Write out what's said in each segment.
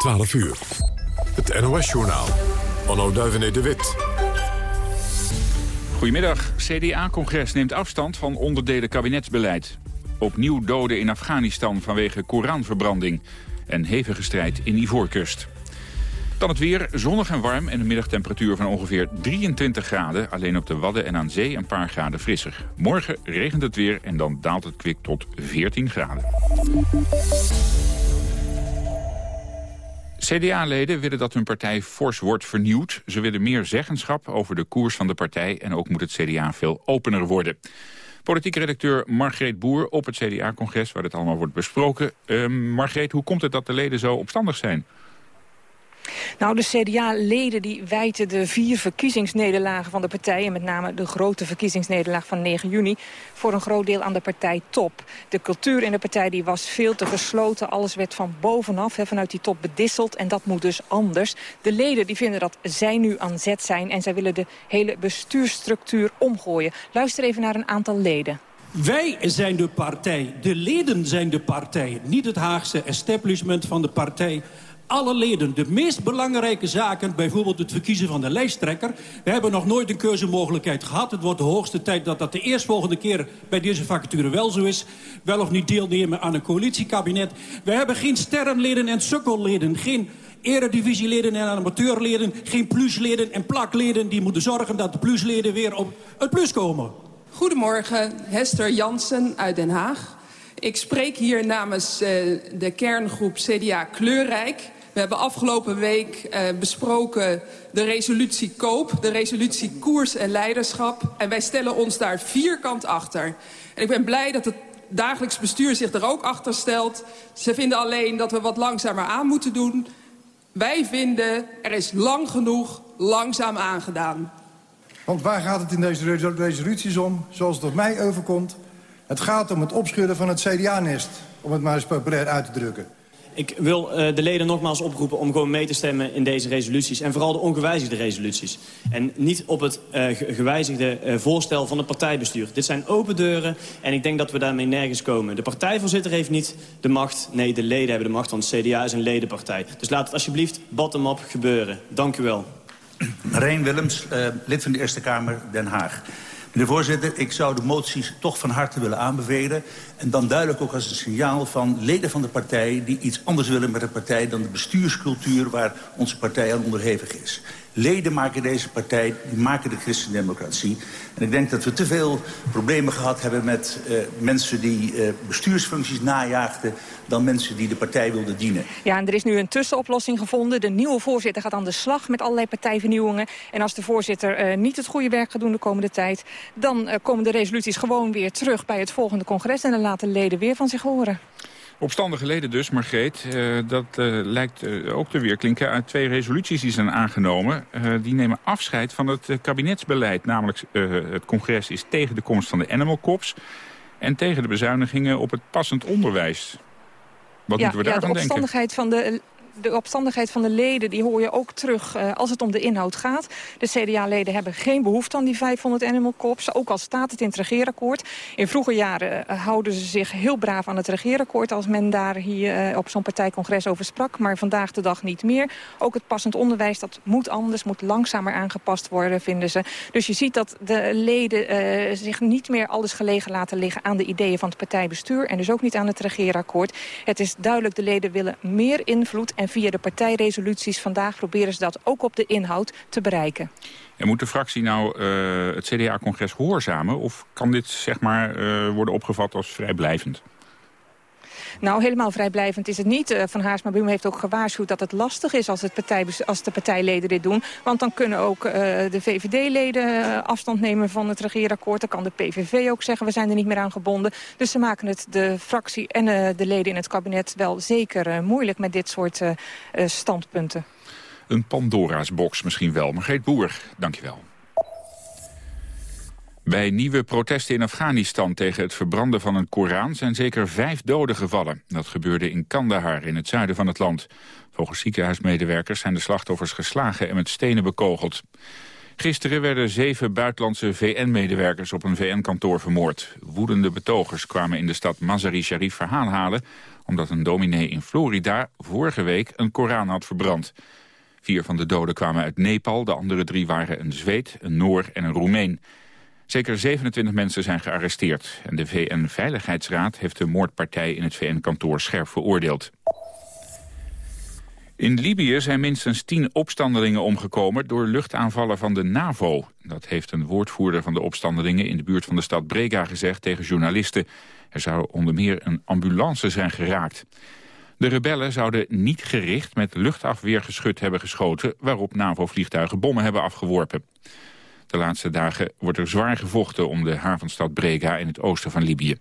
12 uur. Het NOS-journaal. Onno Duivenet de Wit. Goedemiddag. CDA-congres neemt afstand van onderdelen kabinetsbeleid. Opnieuw doden in Afghanistan vanwege Koranverbranding. En hevige strijd in Ivoorkust. Dan het weer, zonnig en warm en een middagtemperatuur van ongeveer 23 graden. Alleen op de Wadden en aan zee een paar graden frisser. Morgen regent het weer en dan daalt het kwik tot 14 graden. CDA-leden willen dat hun partij fors wordt vernieuwd. Ze willen meer zeggenschap over de koers van de partij... en ook moet het CDA veel opener worden. Politieke redacteur Margreet Boer op het CDA-congres... waar dit allemaal wordt besproken. Uh, Margreet, hoe komt het dat de leden zo opstandig zijn? Nou, de CDA-leden die wijten de vier verkiezingsnederlagen van de partij... en met name de grote verkiezingsnederlaag van 9 juni... voor een groot deel aan de partij top. De cultuur in de partij die was veel te gesloten. Alles werd van bovenaf, vanuit die top bedisseld. En dat moet dus anders. De leden die vinden dat zij nu aan zet zijn... en zij willen de hele bestuursstructuur omgooien. Luister even naar een aantal leden. Wij zijn de partij, de leden zijn de partij. Niet het Haagse establishment van de partij alle leden de meest belangrijke zaken... bijvoorbeeld het verkiezen van de lijsttrekker. We hebben nog nooit een keuzemogelijkheid gehad. Het wordt de hoogste tijd dat dat de eerstvolgende keer... bij deze vacature wel zo is. Wel of niet deelnemen aan een coalitiekabinet. We hebben geen sterrenleden en sukkelleden. Geen eredivisieleden en amateurleden. Geen plusleden en plakleden. Die moeten zorgen dat de plusleden weer op het plus komen. Goedemorgen, Hester Jansen uit Den Haag. Ik spreek hier namens uh, de kerngroep CDA Kleurrijk. We hebben afgelopen week uh, besproken de resolutie koop, de resolutie koers en leiderschap. En wij stellen ons daar vierkant achter. En ik ben blij dat het dagelijks bestuur zich er ook achter stelt. Ze vinden alleen dat we wat langzamer aan moeten doen. Wij vinden er is lang genoeg langzaam aangedaan. Want waar gaat het in deze resoluties om, zoals het op mij overkomt... Het gaat om het opschudden van het CDA-nest, om het maar eens populair uit te drukken. Ik wil uh, de leden nogmaals oproepen om gewoon mee te stemmen in deze resoluties. En vooral de ongewijzigde resoluties. En niet op het uh, gewijzigde uh, voorstel van het partijbestuur. Dit zijn open deuren en ik denk dat we daarmee nergens komen. De partijvoorzitter heeft niet de macht. Nee, de leden hebben de macht, want het CDA is een ledenpartij. Dus laat het alsjeblieft bottom-up gebeuren. Dank u wel. Reen Willems, lid van de Eerste Kamer, Den Haag. Meneer voorzitter, ik zou de moties toch van harte willen aanbevelen. En dan duidelijk ook als een signaal van leden van de partij... die iets anders willen met de partij dan de bestuurscultuur... waar onze partij aan onderhevig is. Leden maken deze partij, die maken de christendemocratie. En ik denk dat we te veel problemen gehad hebben met uh, mensen die uh, bestuursfuncties najaagden dan mensen die de partij wilden dienen. Ja, en er is nu een tussenoplossing gevonden. De nieuwe voorzitter gaat aan de slag met allerlei partijvernieuwingen. En als de voorzitter uh, niet het goede werk gaat doen de komende tijd... dan komen de resoluties gewoon weer terug bij het volgende congres... en dan laten leden weer van zich horen. Opstandige leden dus, Margreet. Uh, dat uh, lijkt uh, ook te weerklinken uit twee resoluties die zijn aangenomen. die nemen afscheid van het kabinetsbeleid. Namelijk het congres is tegen de komst van de animal cops... en tegen de bezuinigingen op het passend onderwijs. Wat ja, moeten we daarvan ja, de opstandigheid denken? van de opstandigheid van de leden die hoor je ook terug uh, als het om de inhoud gaat. De CDA-leden hebben geen behoefte aan die 500 animal corps. Ook al staat het in het regeerakkoord. In vroege jaren uh, houden ze zich heel braaf aan het regeerakkoord... als men daar hier uh, op zo'n partijcongres over sprak. Maar vandaag de dag niet meer. Ook het passend onderwijs, dat moet anders, moet langzamer aangepast worden, vinden ze. Dus je ziet dat de leden zich niet meer alles gelegen laten liggen... aan de ideeën van het partijbestuur en dus ook niet aan het regeerakkoord. Het is duidelijk, de leden willen meer invloed en via de partijresoluties vandaag proberen ze dat ook op de inhoud te bereiken. En moet de fractie nou uh, het CDA-congres gehoorzamen? Of kan dit zeg maar, uh, worden opgevat als vrijblijvend? Nou, helemaal vrijblijvend is het niet. Uh, Van Haarsma Buma heeft ook gewaarschuwd dat het lastig is als, het partij, als de partijleden dit doen. Want dan kunnen ook uh, de VVD-leden uh, afstand nemen van het regeerakkoord. Dan kan de PVV ook zeggen, we zijn er niet meer aan gebonden. Dus ze maken het de fractie en de leden in het kabinet wel zeker moeilijk met dit soort standpunten. Een Pandora's box misschien wel. Margreet Boer, dankjewel. Bij nieuwe protesten in Afghanistan tegen het verbranden van een Koran zijn zeker vijf doden gevallen. Dat gebeurde in Kandahar in het zuiden van het land. Volgens ziekenhuismedewerkers zijn de slachtoffers geslagen en met stenen bekogeld. Gisteren werden zeven buitenlandse VN-medewerkers op een VN-kantoor vermoord. Woedende betogers kwamen in de stad Mazar-i Sharif verhaal halen omdat een dominee in Florida vorige week een Koran had verbrand. Vier van de doden kwamen uit Nepal, de andere drie waren een Zweed, een Noor en een Roemeen. Zeker 27 mensen zijn gearresteerd en de VN-veiligheidsraad heeft de moordpartij in het VN-kantoor scherp veroordeeld. In Libië zijn minstens tien opstandelingen omgekomen door luchtaanvallen van de NAVO. Dat heeft een woordvoerder van de opstandelingen in de buurt van de stad Brega gezegd tegen journalisten. Er zou onder meer een ambulance zijn geraakt. De rebellen zouden niet gericht met luchtafweergeschut hebben geschoten... waarop NAVO-vliegtuigen bommen hebben afgeworpen. De laatste dagen wordt er zwaar gevochten om de havenstad Brega in het oosten van Libië.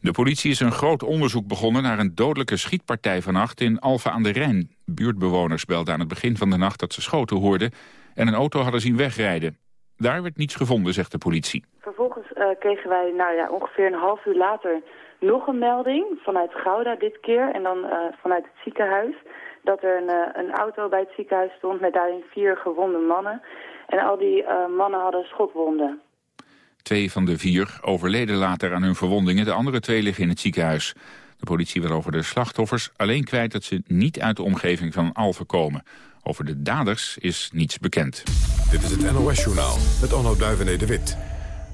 De politie is een groot onderzoek begonnen naar een dodelijke schietpartij vannacht in Alphen aan de Rijn. Buurtbewoners belden aan het begin van de nacht dat ze schoten hoorden en een auto hadden zien wegrijden. Daar werd niets gevonden, zegt de politie. Vervolgens uh, kregen wij nou ja, ongeveer een half uur later nog een melding vanuit Gouda dit keer en dan uh, vanuit het ziekenhuis. Dat er een, uh, een, auto bij het ziekenhuis stond met daarin vier gewonde mannen. En al die mannen hadden schotwonden. Twee van de vier overleden later aan hun verwondingen. De andere twee liggen in het ziekenhuis. De politie wil over de slachtoffers alleen kwijt dat ze niet uit de omgeving van Alphen komen. Over de daders is niets bekend. Dit is het NOS-journaal met Onno Duivené de Wit.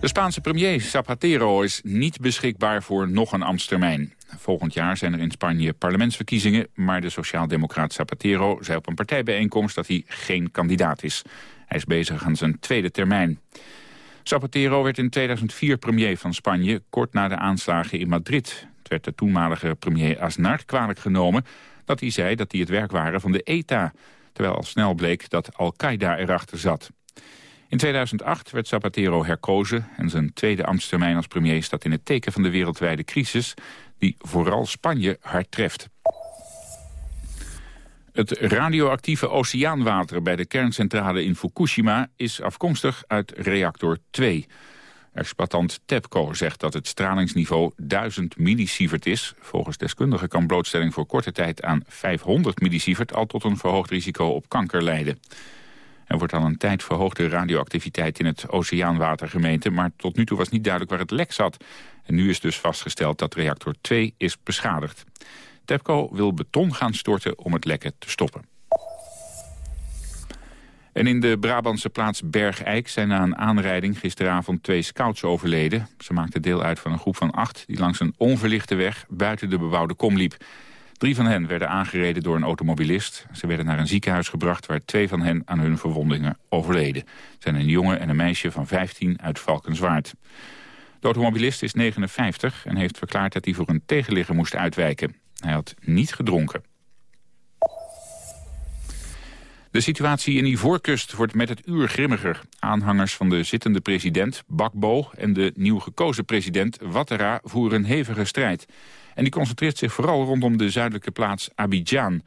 De Spaanse premier Zapatero is niet beschikbaar voor nog een ambtstermijn. Volgend jaar zijn er in Spanje parlementsverkiezingen... maar de sociaaldemocraat Zapatero zei op een partijbijeenkomst dat hij geen kandidaat is. Hij is bezig aan zijn tweede termijn. Zapatero werd in 2004 premier van Spanje, kort na de aanslagen in Madrid. Het werd de toenmalige premier Aznar kwalijk genomen dat hij zei dat die het werk waren van de ETA... terwijl al snel bleek dat Al-Qaeda erachter zat. In 2008 werd Zapatero herkozen en zijn tweede ambtstermijn als premier staat in het teken van de wereldwijde crisis die vooral Spanje hard treft. Het radioactieve oceaanwater bij de kerncentrale in Fukushima is afkomstig uit reactor 2. Exploitant TEPCO zegt dat het stralingsniveau 1000 millisievert is. Volgens deskundigen kan blootstelling voor korte tijd aan 500 millisievert al tot een verhoogd risico op kanker leiden. Er wordt al een tijd verhoogde radioactiviteit in het oceaanwater gemeten... maar tot nu toe was niet duidelijk waar het lek zat. En nu is dus vastgesteld dat reactor 2 is beschadigd. TEPCO wil beton gaan storten om het lekken te stoppen. En in de Brabantse plaats Bergijk zijn na een aanrijding gisteravond twee scouts overleden. Ze maakten deel uit van een groep van acht die langs een onverlichte weg buiten de bebouwde kom liep. Drie van hen werden aangereden door een automobilist. Ze werden naar een ziekenhuis gebracht waar twee van hen aan hun verwondingen overleden. Het zijn een jongen en een meisje van 15 uit Valkenswaard. De automobilist is 59 en heeft verklaard dat hij voor een tegenligger moest uitwijken. Hij had niet gedronken. De situatie in Ivoorkust wordt met het uur grimmiger. Aanhangers van de zittende president, Bakbo, en de nieuw gekozen president, Ouattara, voeren een hevige strijd. En die concentreert zich vooral rondom de zuidelijke plaats Abidjan.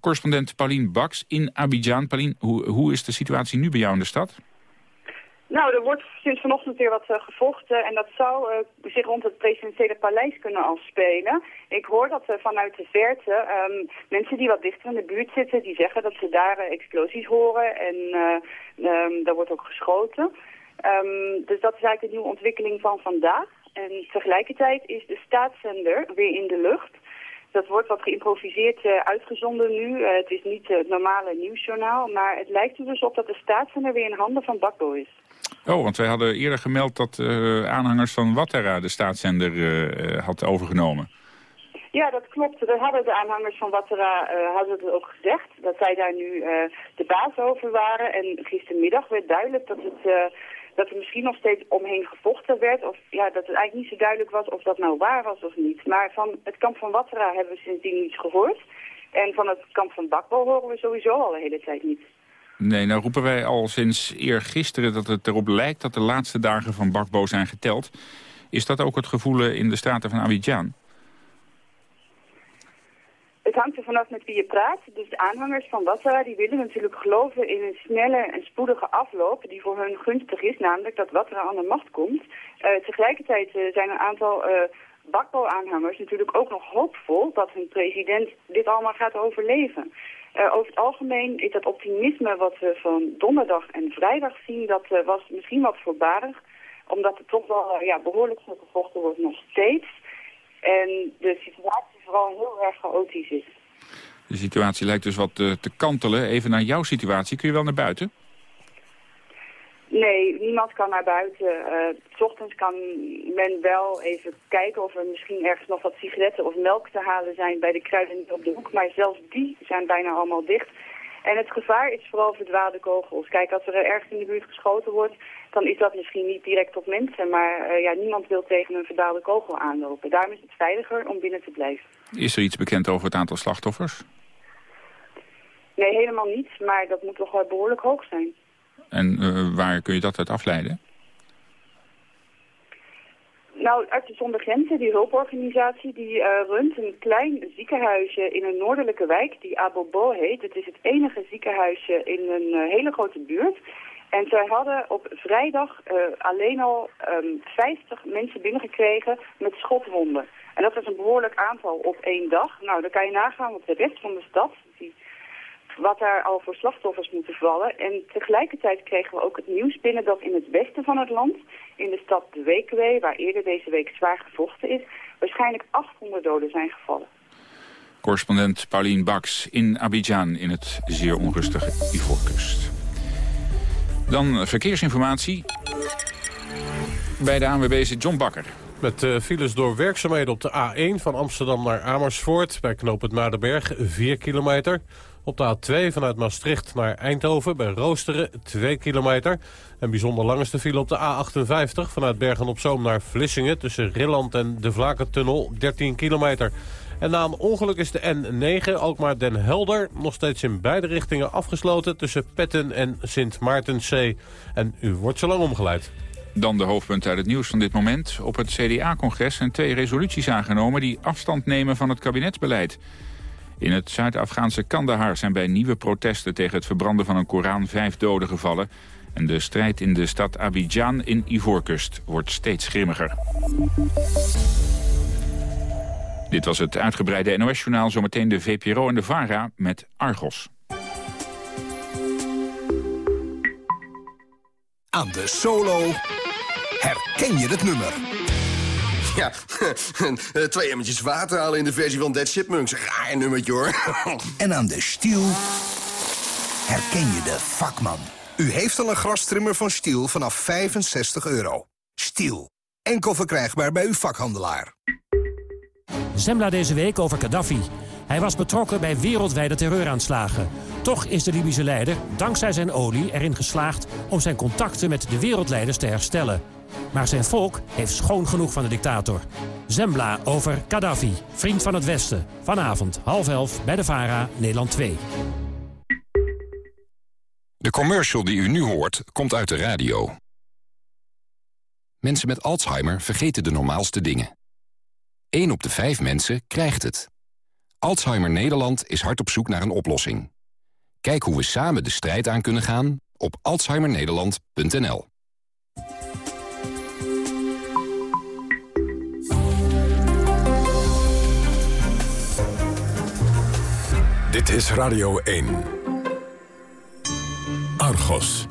Correspondent Pauline Baks in Abidjan. Pauline, hoe, hoe is de situatie nu bij jou in de stad? Nou, er wordt sinds vanochtend weer wat uh, gevochten en dat zou uh, zich rond het presidentiële paleis kunnen afspelen. Ik hoor dat uh, vanuit de verte um, mensen die wat dichter in de buurt zitten, die zeggen dat ze daar explosies horen en um, daar wordt ook geschoten. Um, dus dat is eigenlijk een nieuwe ontwikkeling van vandaag. En tegelijkertijd is de staatszender weer in de lucht. Dat wordt wat geïmproviseerd uitgezonden nu. Het is niet het normale nieuwsjournaal, maar het lijkt er dus op dat de staatszender weer in handen van Bakbo is. Oh, want wij hadden eerder gemeld dat aanhangers van Wattera de staatszender had overgenomen. Ja, dat klopt. Dat hadden de aanhangers van Wattera hadden het ook gezegd. Dat zij daar nu de baas over waren. En gistermiddag werd duidelijk dat het dat er misschien nog steeds omheen gevochten werd. Of ja, dat het eigenlijk niet zo duidelijk was of dat nou waar was of niet. Maar van het kamp van Wattera hebben we sindsdien niets gehoord. En van het kamp van Bakbo horen we sowieso al de hele tijd niet. Nee, nou roepen wij al sinds eergisteren dat het erop lijkt dat de laatste dagen van Bakbo zijn geteld. Is dat ook het gevoel in de straten van Abidjan? Het hangt er vanaf met wie je praat. Dus de aanhangers van Ouattara die willen natuurlijk geloven in een snelle en spoedige afloop die voor hun gunstig is, namelijk dat Ouattara aan de macht komt. Uh, tegelijkertijd uh, zijn een aantal uh, Bakbo-aanhangers natuurlijk ook nog hoopvol dat hun president dit allemaal gaat overleven. Over het algemeen is dat optimisme wat we van donderdag en vrijdag zien, dat was misschien wat voorbarig, omdat er toch wel ja, behoorlijk veel gevochten wordt nog steeds. En de situatie vooral heel erg chaotisch is. De situatie lijkt dus wat te kantelen. Even naar jouw situatie. Kun je wel naar buiten? Nee, niemand kan naar buiten. Uh, s ochtends kan men wel even kijken of er misschien ergens nog wat sigaretten of melk te halen zijn bij de kruiden op de hoek. Maar zelfs die zijn bijna allemaal dicht. En het gevaar is vooral verdwaalde kogels. Kijk, als er ergens in de buurt geschoten wordt, dan is dat misschien niet direct op mensen. Maar uh, ja, niemand wil tegen een verdwaalde kogel aanlopen. Daarom is het veiliger om binnen te blijven. Is er iets bekend over het aantal slachtoffers? Nee, helemaal niet. Maar dat moet toch wel behoorlijk hoog zijn. En uh, waar kun je dat uit afleiden? Nou, Artsen zonder Grenzen, die hulporganisatie, die uh, runt een klein ziekenhuisje in een noordelijke wijk die Abobo heet. Het is het enige ziekenhuisje in een uh, hele grote buurt. En zij hadden op vrijdag alleen al um, 50 mensen binnengekregen met schotwonden. En dat is een behoorlijk aantal op één dag. Nou, dan kan je nagaan wat de rest van de stad, die wat daar al voor slachtoffers moeten vallen. En tegelijkertijd kregen we ook het nieuws binnen dat in het westen van het land, in de stad De Weekwee, waar eerder deze week zwaar gevochten is, waarschijnlijk 800 doden zijn gevallen. Correspondent Paulien Baks in Abidjan in het zeer onrustige Ivoorkust. Dan verkeersinformatie bij de ANWB zit John Bakker. Met uh, files door werkzaamheden op de A1 van Amsterdam naar Amersfoort... bij knooppunt Maardenberg, 4 kilometer. Op de A2 vanuit Maastricht naar Eindhoven bij Roosteren 2 kilometer. En bijzonder lang is de file op de A58 vanuit Bergen-op-Zoom naar Vlissingen... tussen Rilland en de Vlakentunnel 13 kilometer. En na een ongeluk is de N9 Alkmaar-Den Helder nog steeds in beide richtingen afgesloten... tussen Petten en Sint Maartenzee. En u wordt zo lang omgeleid. Dan de hoofdpunten uit het nieuws van dit moment. Op het CDA-congres zijn twee resoluties aangenomen... die afstand nemen van het kabinetsbeleid. In het Zuid-Afghaanse Kandahar zijn bij nieuwe protesten tegen het verbranden van een Koran vijf doden gevallen. En de strijd in de stad Abidjan in Ivoorkust wordt steeds grimmiger. Dit was het uitgebreide NOS-journaal. Zometeen de VPRO en de VARA met Argos. Aan de solo herken je het nummer. Ja, twee emmertjes water halen in de versie van Dead Chipmunks. Raar nummertje, hoor. En aan de stiel herken je de vakman. U heeft al een grastrimmer van Stiel vanaf 65 euro. Stiel. Enkel verkrijgbaar bij uw vakhandelaar. Zembla deze week over Gaddafi. Hij was betrokken bij wereldwijde terreuraanslagen. Toch is de Libische leider, dankzij zijn olie, erin geslaagd... om zijn contacten met de wereldleiders te herstellen. Maar zijn volk heeft schoon genoeg van de dictator. Zembla over Gaddafi, vriend van het Westen. Vanavond half elf bij de VARA, Nederland 2. De commercial die u nu hoort, komt uit de radio. Mensen met Alzheimer vergeten de normaalste dingen. 1 op de 5 mensen krijgt het. Alzheimer Nederland is hard op zoek naar een oplossing. Kijk hoe we samen de strijd aan kunnen gaan op alzheimernederland.nl. Dit is Radio 1. Argos.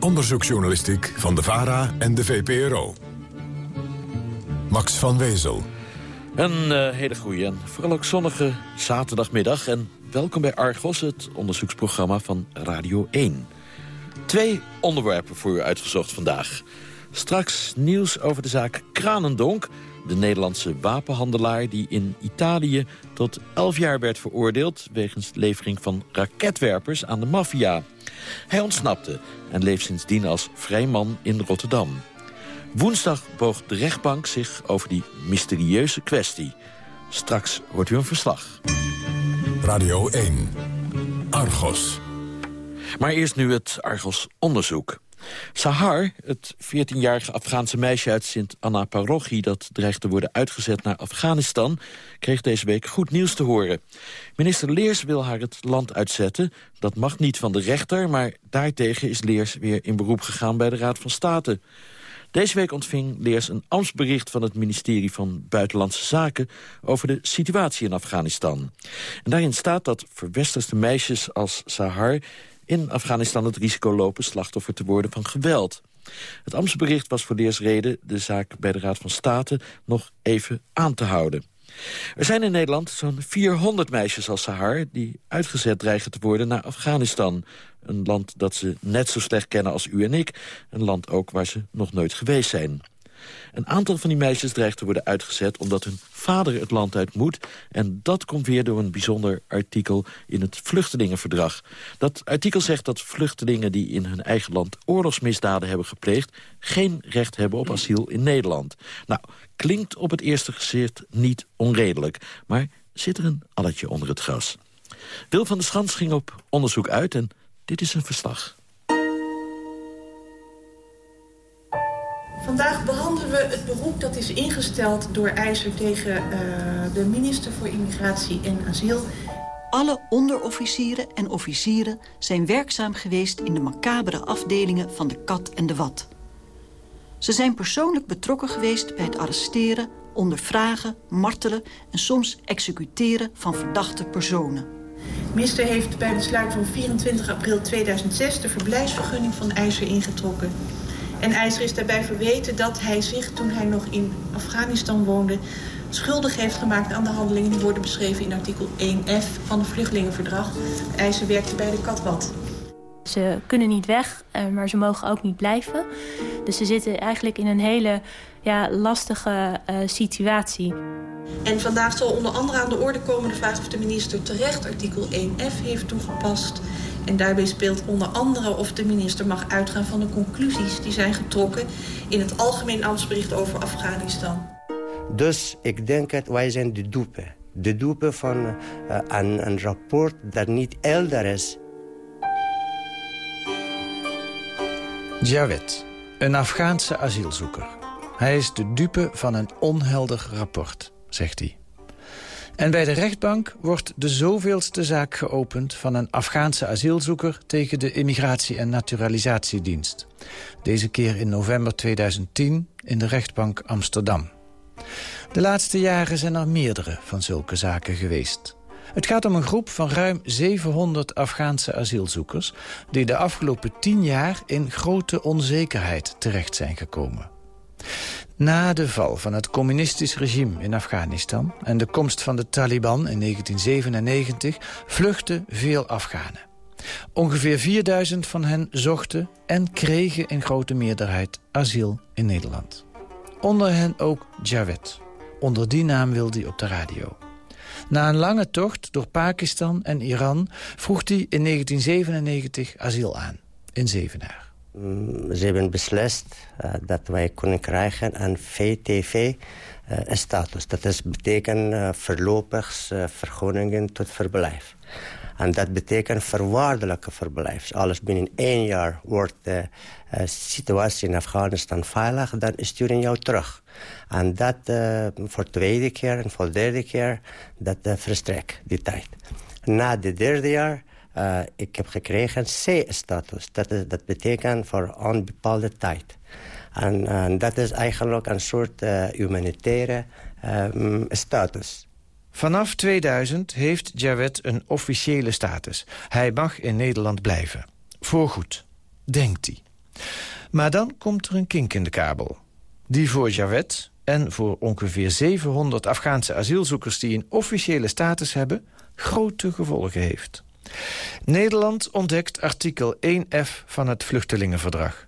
Onderzoeksjournalistiek van de VARA en de VPRO. Max van Wezel. Een uh, hele goede en vooral ook zonnige zaterdagmiddag. En welkom bij Argos, het onderzoeksprogramma van Radio 1. Twee onderwerpen voor u uitgezocht vandaag. Straks nieuws over de zaak Kranendonk de Nederlandse wapenhandelaar die in Italië tot 11 jaar werd veroordeeld... wegens levering van raketwerpers aan de maffia. Hij ontsnapte en leeft sindsdien als vrij man in Rotterdam. Woensdag boog de rechtbank zich over die mysterieuze kwestie. Straks hoort u een verslag. Radio 1. Argos. Maar eerst nu het Argos-onderzoek. Sahar, het 14-jarige Afghaanse meisje uit Sint-Anna Parochie... dat dreigt te worden uitgezet naar Afghanistan... kreeg deze week goed nieuws te horen. Minister Leers wil haar het land uitzetten. Dat mag niet van de rechter, maar daartegen is Leers weer in beroep gegaan... bij de Raad van State. Deze week ontving Leers een ambtsbericht van het ministerie van Buitenlandse Zaken over de situatie in Afghanistan. En daarin staat dat verwesterste meisjes als Sahar in Afghanistan het risico lopen slachtoffer te worden van geweld. Het Amsterdam-bericht was voor de reden de zaak bij de Raad van State nog even aan te houden. Er zijn in Nederland zo'n 400 meisjes als Sahar... die uitgezet dreigen te worden naar Afghanistan. Een land dat ze net zo slecht kennen als u en ik. Een land ook waar ze nog nooit geweest zijn. Een aantal van die meisjes dreigt te worden uitgezet... omdat hun vader het land uit moet. En dat komt weer door een bijzonder artikel in het Vluchtelingenverdrag. Dat artikel zegt dat vluchtelingen die in hun eigen land oorlogsmisdaden hebben gepleegd... geen recht hebben op asiel in Nederland. Nou, klinkt op het eerste gezicht niet onredelijk. Maar zit er een alletje onder het gras. Wil van der Schans ging op onderzoek uit en dit is een verslag. Vandaag behandelen we het beroep dat is ingesteld door IJzer tegen uh, de minister voor Immigratie en Asiel. Alle onderofficieren en officieren zijn werkzaam geweest in de macabere afdelingen van de kat en de wat. Ze zijn persoonlijk betrokken geweest bij het arresteren, ondervragen, martelen en soms executeren van verdachte personen. De minister heeft bij besluit van 24 april 2006 de verblijfsvergunning van IJzer ingetrokken. En IJzer is daarbij verweten dat hij zich, toen hij nog in Afghanistan woonde... schuldig heeft gemaakt aan de handelingen die worden beschreven in artikel 1F van het Vluchtelingenverdrag. IJzer werkte bij de Katwat. Ze kunnen niet weg, eh, maar ze mogen ook niet blijven. Dus ze zitten eigenlijk in een hele ja, lastige uh, situatie. En vandaag zal onder andere aan de orde komen de vraag of de minister terecht artikel 1F heeft toegepast. En daarbij speelt onder andere of de minister mag uitgaan van de conclusies die zijn getrokken in het Algemeen Ambtsbericht over Afghanistan. Dus ik denk dat wij zijn de dupe. De dupe van uh, een, een rapport dat niet helder is. Jawed, een Afghaanse asielzoeker. Hij is de dupe van een onhelder rapport, zegt hij. En bij de rechtbank wordt de zoveelste zaak geopend... van een Afghaanse asielzoeker tegen de Immigratie- en Naturalisatiedienst. Deze keer in november 2010 in de rechtbank Amsterdam. De laatste jaren zijn er meerdere van zulke zaken geweest. Het gaat om een groep van ruim 700 Afghaanse asielzoekers... die de afgelopen tien jaar in grote onzekerheid terecht zijn gekomen. Na de val van het communistisch regime in Afghanistan... en de komst van de Taliban in 1997 vluchtten veel Afghanen. Ongeveer 4000 van hen zochten en kregen in grote meerderheid asiel in Nederland. Onder hen ook Jawed. Onder die naam wil hij op de radio. Na een lange tocht door Pakistan en Iran vroeg hij in 1997 asiel aan in Zevenaar. Mm, ze hebben beslist uh, dat wij kunnen krijgen een VTV-status. Uh, dat is, betekent uh, voorlopig vergunningen tot verblijf. En dat betekent voorwaardelijke verblijf. Alles binnen één jaar wordt de situatie in Afghanistan veilig, dan sturen jou terug. En dat voor de tweede keer en voor de derde keer, dat verstrekt die tijd. Na de derde jaar uh, ik heb gekregen C-status. Dat, dat betekent voor onbepaalde tijd. En, dat is eigenlijk een soort uh, humanitaire um, status. Vanaf 2000 heeft Jawed een officiële status. Hij mag in Nederland blijven. Voorgoed, denkt hij. Maar dan komt er een kink in de kabel. Die voor Jawed en voor ongeveer 700 Afghaanse asielzoekers... die een officiële status hebben, grote gevolgen heeft. Nederland ontdekt artikel 1F van het Vluchtelingenverdrag.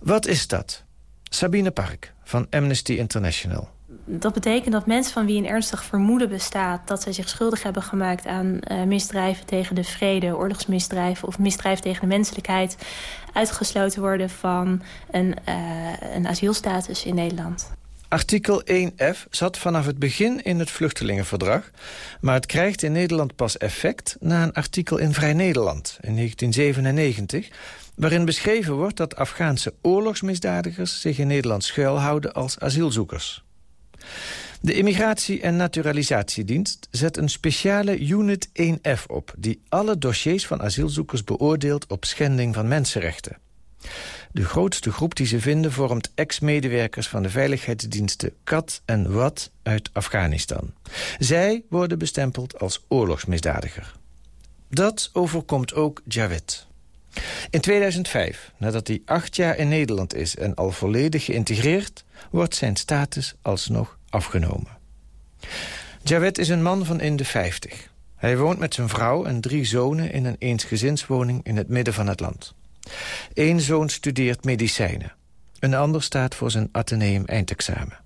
Wat is dat? Sabine Park van Amnesty International. Dat betekent dat mensen van wie een ernstig vermoeden bestaat... dat zij zich schuldig hebben gemaakt aan uh, misdrijven tegen de vrede... oorlogsmisdrijven of misdrijven tegen de menselijkheid... uitgesloten worden van een, uh, een asielstatus in Nederland. Artikel 1F zat vanaf het begin in het vluchtelingenverdrag... maar het krijgt in Nederland pas effect na een artikel in Vrij Nederland in 1997... waarin beschreven wordt dat Afghaanse oorlogsmisdadigers... zich in Nederland schuilhouden als asielzoekers. De Immigratie- en Naturalisatiedienst zet een speciale Unit 1F op... die alle dossiers van asielzoekers beoordeelt op schending van mensenrechten. De grootste groep die ze vinden vormt ex-medewerkers van de veiligheidsdiensten KAT en WAT uit Afghanistan. Zij worden bestempeld als oorlogsmisdadiger. Dat overkomt ook Jawed. In 2005, nadat hij acht jaar in Nederland is en al volledig geïntegreerd... wordt zijn status alsnog afgenomen. Jawed is een man van in de 50. Hij woont met zijn vrouw en drie zonen in een eensgezinswoning in het midden van het land. Eén zoon studeert medicijnen. Een ander staat voor zijn ateneum eindexamen.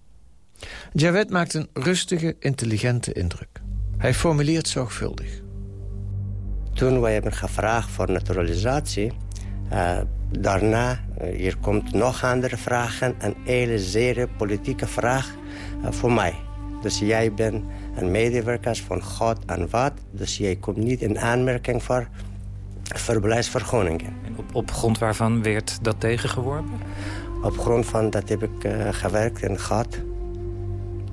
Jawed maakt een rustige, intelligente indruk. Hij formuleert zorgvuldig. Toen wij hebben gevraagd voor naturalisatie... Uh, daarna, uh, hier komt nog andere vragen... een hele zeer politieke vraag uh, voor mij. Dus jij bent een medewerker van God en wat. Dus jij komt niet in aanmerking voor verblijfsvergunningen. En op, op grond waarvan werd dat tegengeworpen? Op grond van dat heb ik gewerkt en gehad.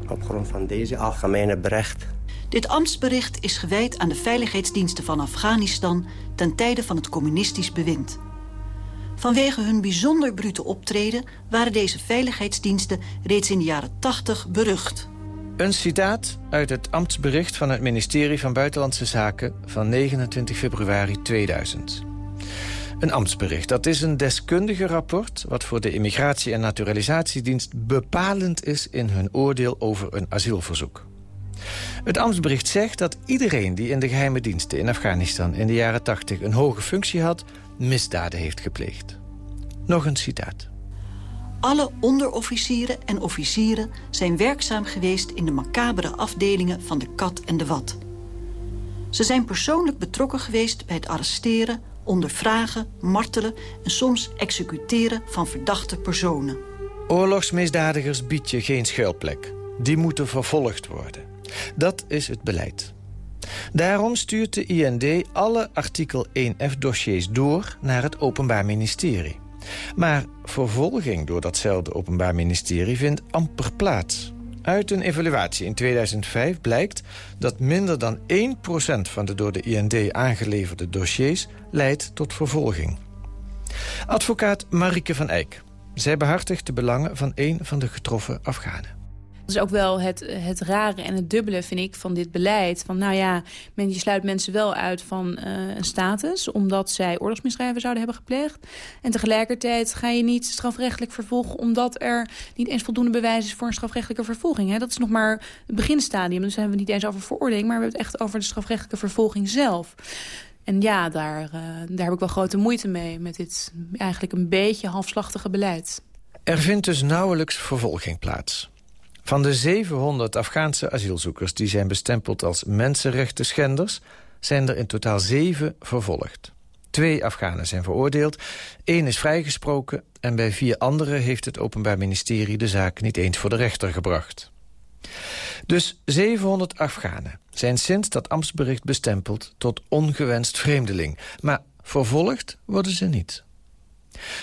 Op grond van deze algemene bericht dit ambtsbericht is gewijd aan de veiligheidsdiensten van Afghanistan... ten tijde van het communistisch bewind. Vanwege hun bijzonder brute optreden... waren deze veiligheidsdiensten reeds in de jaren 80 berucht. Een citaat uit het ambtsbericht van het ministerie van Buitenlandse Zaken... van 29 februari 2000. Een ambtsbericht, dat is een deskundige rapport... wat voor de Immigratie- en Naturalisatiedienst bepalend is... in hun oordeel over een asielverzoek. Het ambtsbericht zegt dat iedereen die in de geheime diensten in Afghanistan in de jaren 80 een hoge functie had, misdaden heeft gepleegd. Nog een citaat. Alle onderofficieren en officieren zijn werkzaam geweest in de macabere afdelingen van de kat en de wat. Ze zijn persoonlijk betrokken geweest bij het arresteren, ondervragen, martelen en soms executeren van verdachte personen. Oorlogsmisdadigers bied je geen schuilplek. Die moeten vervolgd worden. Dat is het beleid. Daarom stuurt de IND alle artikel 1F-dossiers door naar het Openbaar Ministerie. Maar vervolging door datzelfde Openbaar Ministerie vindt amper plaats. Uit een evaluatie in 2005 blijkt dat minder dan 1% van de door de IND aangeleverde dossiers leidt tot vervolging. Advocaat Marike van Eyck. Zij behartigt de belangen van een van de getroffen Afghanen. Dat is ook wel het, het rare en het dubbele, vind ik, van dit beleid. Van, nou ja, men, je sluit mensen wel uit van uh, een status... omdat zij oorlogsmisdrijven zouden hebben gepleegd. En tegelijkertijd ga je niet strafrechtelijk vervolgen... omdat er niet eens voldoende bewijs is voor een strafrechtelijke vervolging. Hè? Dat is nog maar het beginstadium. Dus hebben we niet eens over veroordeling... maar we hebben het echt over de strafrechtelijke vervolging zelf. En ja, daar, uh, daar heb ik wel grote moeite mee... met dit eigenlijk een beetje halfslachtige beleid. Er vindt dus nauwelijks vervolging plaats. Van de 700 Afghaanse asielzoekers die zijn bestempeld als mensenrechten schenders... zijn er in totaal zeven vervolgd. Twee Afghanen zijn veroordeeld, één is vrijgesproken... en bij vier anderen heeft het Openbaar Ministerie de zaak niet eens voor de rechter gebracht. Dus 700 Afghanen zijn sinds dat ambtsbericht bestempeld tot ongewenst vreemdeling. Maar vervolgd worden ze niet.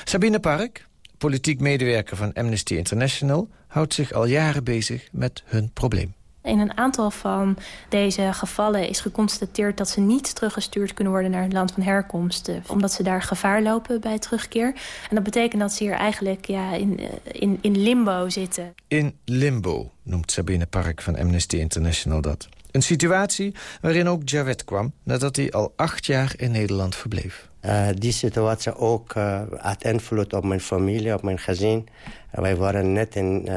Sabine Park, politiek medewerker van Amnesty International... houdt zich al jaren bezig met hun probleem. In een aantal van deze gevallen is geconstateerd dat ze niet teruggestuurd kunnen worden naar het land van herkomst. Eh, omdat ze daar gevaar lopen bij terugkeer. En dat betekent dat ze hier eigenlijk ja, in, eh, in, in limbo zitten. In limbo noemt Sabine Park van Amnesty International dat. Een situatie waarin ook Jawed kwam nadat hij al acht jaar in Nederland verbleef. Uh, die situatie ook uh, had invloed op mijn familie, op mijn gezin. Uh, wij waren net in,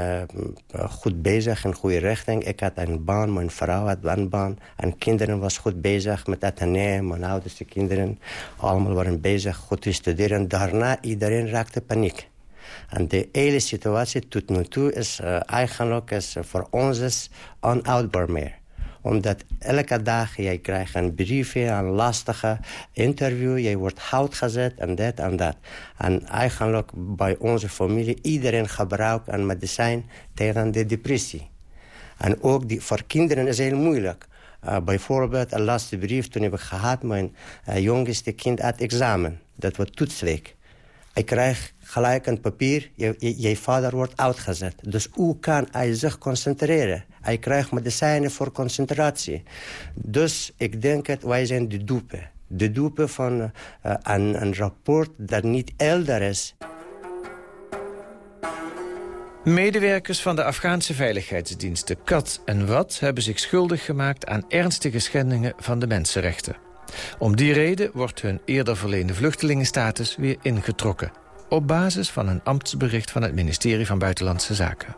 goed bezig, in goede richting. Ik had een baan, mijn vrouw had een baan. En kinderen was goed bezig met Atheneum, mijn oudste kinderen. Allemaal waren bezig goed te studeren. Daarna iedereen raakte paniek. En de hele situatie tot nu toe is eigenlijk is voor ons is meer omdat elke dag jij krijgt een briefje, een lastige interview. Jij wordt hout gezet en dit en dat. En eigenlijk bij onze familie, iedereen gebruikt een medicijn tegen de depressie. En ook die, voor kinderen is heel moeilijk. Uh, bijvoorbeeld, een laatste brief toen heb ik gehad... mijn uh, jongste kind had examen. Dat was toetsweek. Ik krijg gelijk een papier, je, je, je, vader wordt uitgezet. Dus hoe kan hij zich concentreren? Hij krijgt medicijnen voor concentratie. Dus ik denk dat wij zijn de dupe. De dupe van uh, een, een rapport dat niet elder is. Medewerkers van de Afghaanse veiligheidsdiensten KAT en WAT... hebben zich schuldig gemaakt aan ernstige schendingen van de mensenrechten. Om die reden wordt hun eerder verleende vluchtelingenstatus weer ingetrokken... op basis van een ambtsbericht van het ministerie van Buitenlandse Zaken.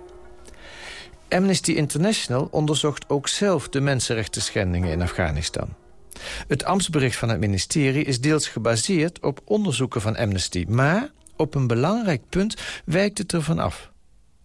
Amnesty International onderzocht ook zelf de mensenrechten schendingen in Afghanistan. Het ambtsbericht van het ministerie is deels gebaseerd op onderzoeken van Amnesty... maar op een belangrijk punt wijkt het ervan af.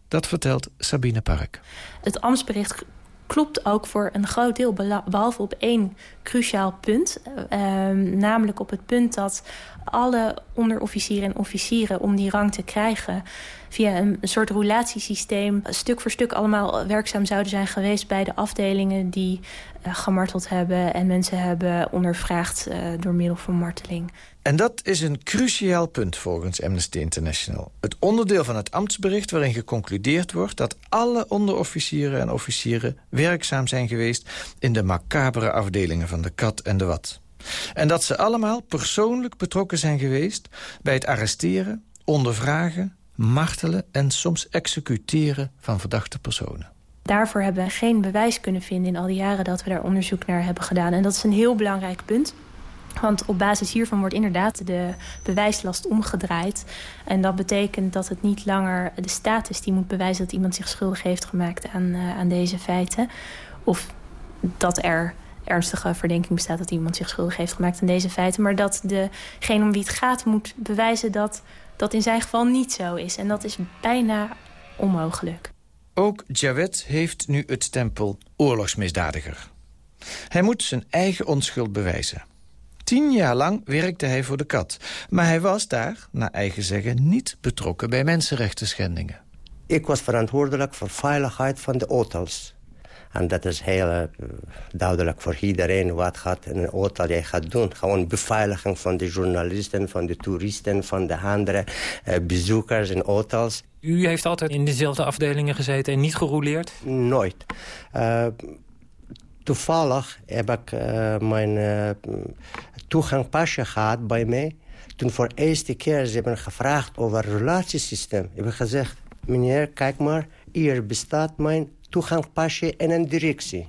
Dat vertelt Sabine Park. Het ambtsbericht klopt ook voor een groot deel, behalve op één cruciaal punt. Uh, namelijk op het punt dat alle onderofficieren en officieren om die rang te krijgen... via een, soort roulatiesysteem stuk voor stuk allemaal werkzaam zouden zijn geweest... bij de afdelingen die uh, gemarteld hebben en mensen hebben ondervraagd uh, door middel van marteling. En dat is een cruciaal punt volgens Amnesty International. Het onderdeel van het ambtsbericht waarin geconcludeerd wordt... dat alle onderofficieren en officieren werkzaam zijn geweest... in de macabere afdelingen van de kat en de wat. En dat ze allemaal persoonlijk betrokken zijn geweest... bij het arresteren, ondervragen, martelen en soms executeren van verdachte personen. Daarvoor hebben we geen bewijs kunnen vinden in al die jaren dat we daar onderzoek naar hebben gedaan. En dat is een heel belangrijk punt. Want op basis hiervan wordt inderdaad de bewijslast omgedraaid. En dat betekent dat het niet langer de staat is die moet bewijzen... dat iemand zich schuldig heeft gemaakt aan, uh, aan deze feiten. Of dat er ernstige verdenking bestaat dat iemand zich schuldig heeft gemaakt aan deze feiten. Maar dat degene om wie het gaat moet bewijzen dat dat in zijn geval niet zo is. En dat is bijna onmogelijk. Ook Jawed heeft nu het stempel oorlogsmisdadiger. Hij moet zijn eigen onschuld bewijzen. Tien jaar lang werkte hij voor de kat. Maar hij was daar, naar eigen zeggen, niet betrokken bij mensenrechten schendingen. Ik was verantwoordelijk voor veiligheid van de auto's. En dat is heel uh, duidelijk voor iedereen wat gaat een jij gaat doen. Gewoon beveiliging van de journalisten, van de toeristen, van de andere uh, bezoekers in auto's. U heeft altijd in dezelfde afdelingen gezeten en niet gerouleerd? Nooit. Uh, toevallig heb ik mijn toegangpasje gehad bij mij. Toen voor de eerste keer ze hebben gevraagd over het relatiesysteem. Ik heb gezegd, meneer, kijk maar, hier bestaat mijn toegangpasje en een directie.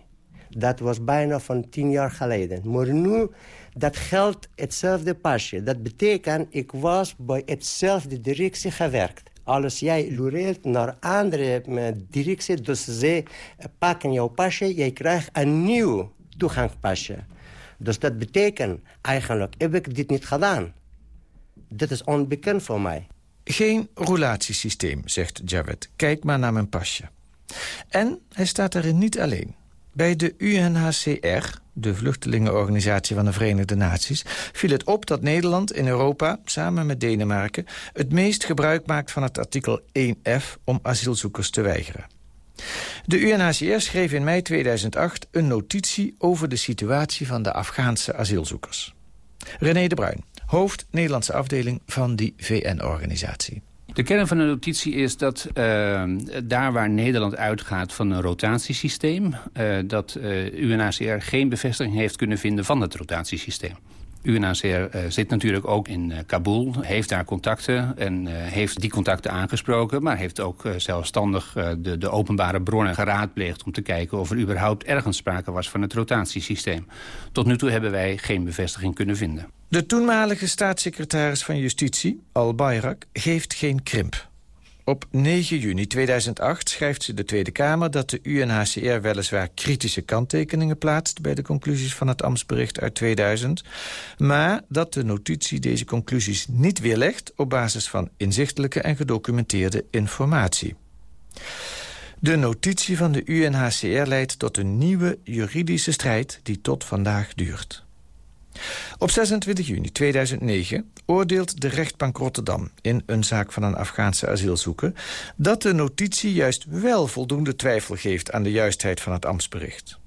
Dat was bijna van tien jaar geleden. Maar nu, dat geldt hetzelfde pasje. Dat betekent, ik was bij hetzelfde directie gewerkt. Als jij lureert naar andere eh, directie, dus ze pakken jouw pasje, jij krijgt een nieuw toegangpasje. Dus dat betekent, eigenlijk heb ik dit niet gedaan. Dit is onbekend voor mij. Geen roulatiesysteem, zegt Javed. Kijk maar naar mijn pasje. En hij staat erin niet alleen. Bij de UNHCR, de vluchtelingenorganisatie van de Verenigde Naties... viel het op dat Nederland in Europa, samen met Denemarken... het meest gebruik maakt van het artikel 1F om asielzoekers te weigeren. De UNHCR schreef in mei 2008 een notitie over de situatie van de Afghaanse asielzoekers. René de Bruin, hoofd Nederlandse afdeling van die VN-organisatie. De kern van de notitie is dat uh, daar waar Nederland uitgaat van een rotatiesysteem... Uh, dat uh, UNHCR geen bevestiging heeft kunnen vinden van het rotatiesysteem. UNHCR uh, zit natuurlijk ook in uh, Kabul, heeft daar contacten en uh, heeft die contacten aangesproken... maar heeft ook zelfstandig de, de, openbare bronnen geraadpleegd... om te kijken of er überhaupt ergens sprake was van het rotatiesysteem. Tot nu toe hebben wij geen bevestiging kunnen vinden. De toenmalige staatssecretaris van Justitie, Al Bayrak, geeft geen krimp. Op 9 juni 2008 schrijft de Tweede Kamer dat de UNHCR weliswaar kritische kanttekeningen plaatst bij de conclusies van het ambtsbericht uit 2000, maar dat de notitie deze conclusies niet weerlegt op basis van inzichtelijke en gedocumenteerde informatie. De notitie van de UNHCR leidt tot een nieuwe juridische strijd die tot vandaag duurt. Op 26 juni 2009 oordeelt de rechtbank Rotterdam... in een zaak van een Afghaanse asielzoeker... dat de notitie juist wel voldoende twijfel geeft... aan de juistheid van het ambtsbericht.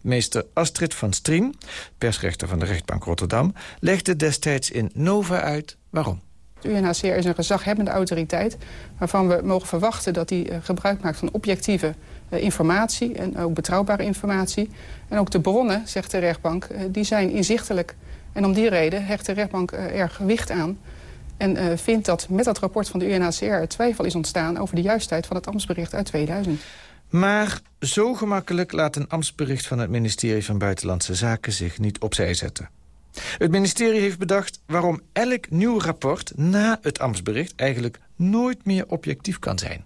Meester Astrid van Strien, persrechter van de rechtbank Rotterdam... legde destijds in Nova uit waarom. De UNHCR is een gezaghebbende autoriteit... waarvan we mogen verwachten dat die eh, gebruik maakt van objectieve informatie... en ook betrouwbare informatie. En ook de bronnen, zegt de rechtbank, eh, die zijn inzichtelijk. En om die reden hecht de rechtbank erg gewicht aan... en vindt dat met dat rapport van de UNHCR twijfel is ontstaan... over de juistheid van het ambtsbericht uit 2000. Maar zo gemakkelijk laat een ambtsbericht van het ministerie van Buitenlandse Zaken zich niet opzij zetten. Het ministerie heeft bedacht waarom elk nieuw rapport na het ambtsbericht eigenlijk nooit meer objectief kan zijn.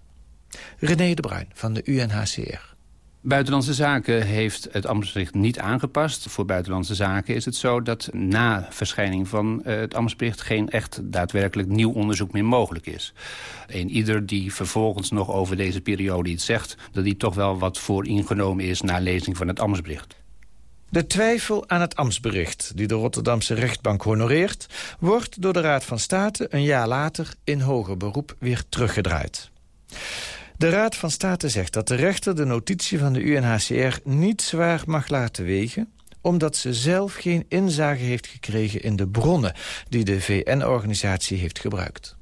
René de Bruin van de UNHCR. Buitenlandse Zaken heeft het ambtsbericht niet aangepast. Voor Buitenlandse Zaken is het zo dat na verschijning van uh, het ambtsbericht... geen echt daadwerkelijk nieuw onderzoek meer mogelijk is. En ieder die vervolgens nog over deze periode iets zegt... dat die toch wel wat vooringenomen is na lezing van het ambtsbericht. De twijfel aan het ambtsbericht, die de Rotterdamse rechtbank honoreert... wordt door de Raad van State een jaar later in hoger beroep weer teruggedraaid. De Raad van State zegt dat de rechter de notitie van de UNHCR niet zwaar mag laten wegen omdat ze zelf geen inzage heeft gekregen in de bronnen die de VN-organisatie heeft gebruikt.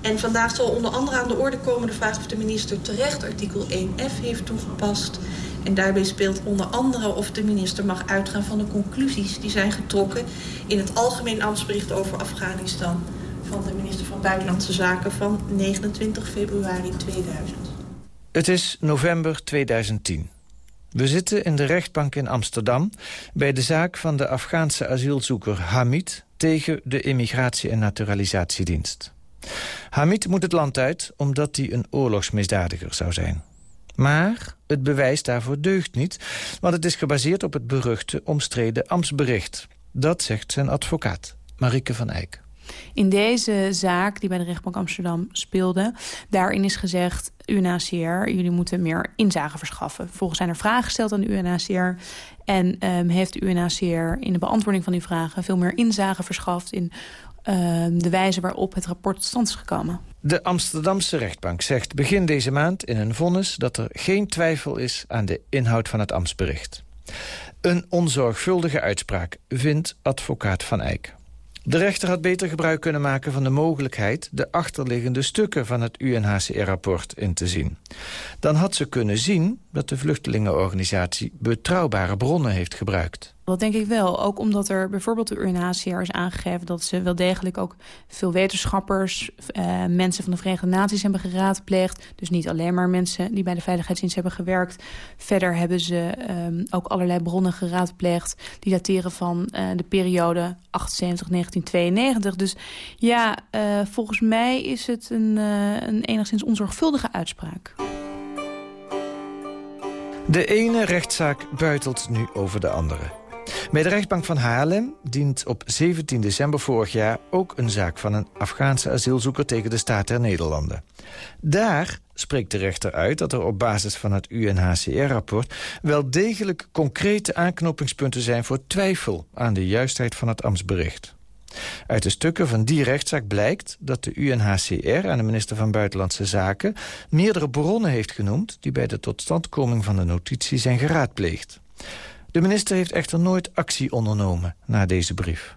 En vandaag zal onder andere aan de orde komen de vraag of de minister terecht artikel 1F heeft toegepast. En daarbij speelt onder andere of de minister mag uitgaan van de conclusies die zijn getrokken in het Algemeen Ambtsbericht over Afghanistan van de minister van Buitenlandse Zaken van 29 februari 2000. Het is november 2010. We zitten in de rechtbank in Amsterdam... bij de zaak van de Afghaanse asielzoeker Hamid... tegen de Immigratie- en Naturalisatiedienst. Hamid moet het land uit omdat hij een oorlogsmisdadiger zou zijn. Maar het bewijs daarvoor deugt niet... want het is gebaseerd op het beruchte omstreden ambtsbericht. Dat zegt zijn advocaat, Marike van Eyck. In deze zaak die bij de rechtbank Amsterdam speelde... daarin is gezegd, UNHCR, jullie moeten meer inzage verschaffen. Vervolgens zijn er vragen gesteld aan de UNHCR... en um, heeft de UNHCR in de beantwoording van die vragen... veel meer inzage verschaft in um, de wijze waarop het rapport tot stand is gekomen. De Amsterdamse rechtbank zegt begin deze maand in een vonnis... dat er geen twijfel is aan de inhoud van het ambtsbericht. Een onzorgvuldige uitspraak, vindt advocaat Van Eyck. De rechter had beter gebruik kunnen maken van de mogelijkheid... de achterliggende stukken van het UNHCR-rapport in te zien. Dan had ze kunnen zien dat de vluchtelingenorganisatie... betrouwbare bronnen heeft gebruikt. Dat denk ik wel. Ook omdat er bijvoorbeeld de UNHCR is aangegeven... dat ze wel degelijk ook veel wetenschappers, eh, mensen van de Verenigde Naties hebben geraadpleegd. Dus niet alleen maar mensen die bij de Veiligheidsdienst hebben gewerkt. Verder hebben ze eh, ook allerlei bronnen geraadpleegd... die dateren van uh, de periode 78-1992. Dus ja, uh, volgens mij is het een, uh, een enigszins onzorgvuldige uitspraak. De ene rechtszaak buitelt nu over de andere. Bij de rechtbank van Haarlem dient op 17 december vorig jaar... ook een zaak van een Afghaanse asielzoeker tegen de staat der Nederlanden. Daar spreekt de rechter uit dat er op basis van het UNHCR-rapport... wel degelijk concrete aanknopingspunten zijn voor twijfel... aan de juistheid van het ambtsbericht. Uit de stukken van die rechtszaak blijkt dat de UNHCR aan de minister van Buitenlandse Zaken... meerdere bronnen heeft genoemd die bij de totstandkoming van de notitie zijn geraadpleegd. De minister heeft echter nooit actie ondernomen na deze brief.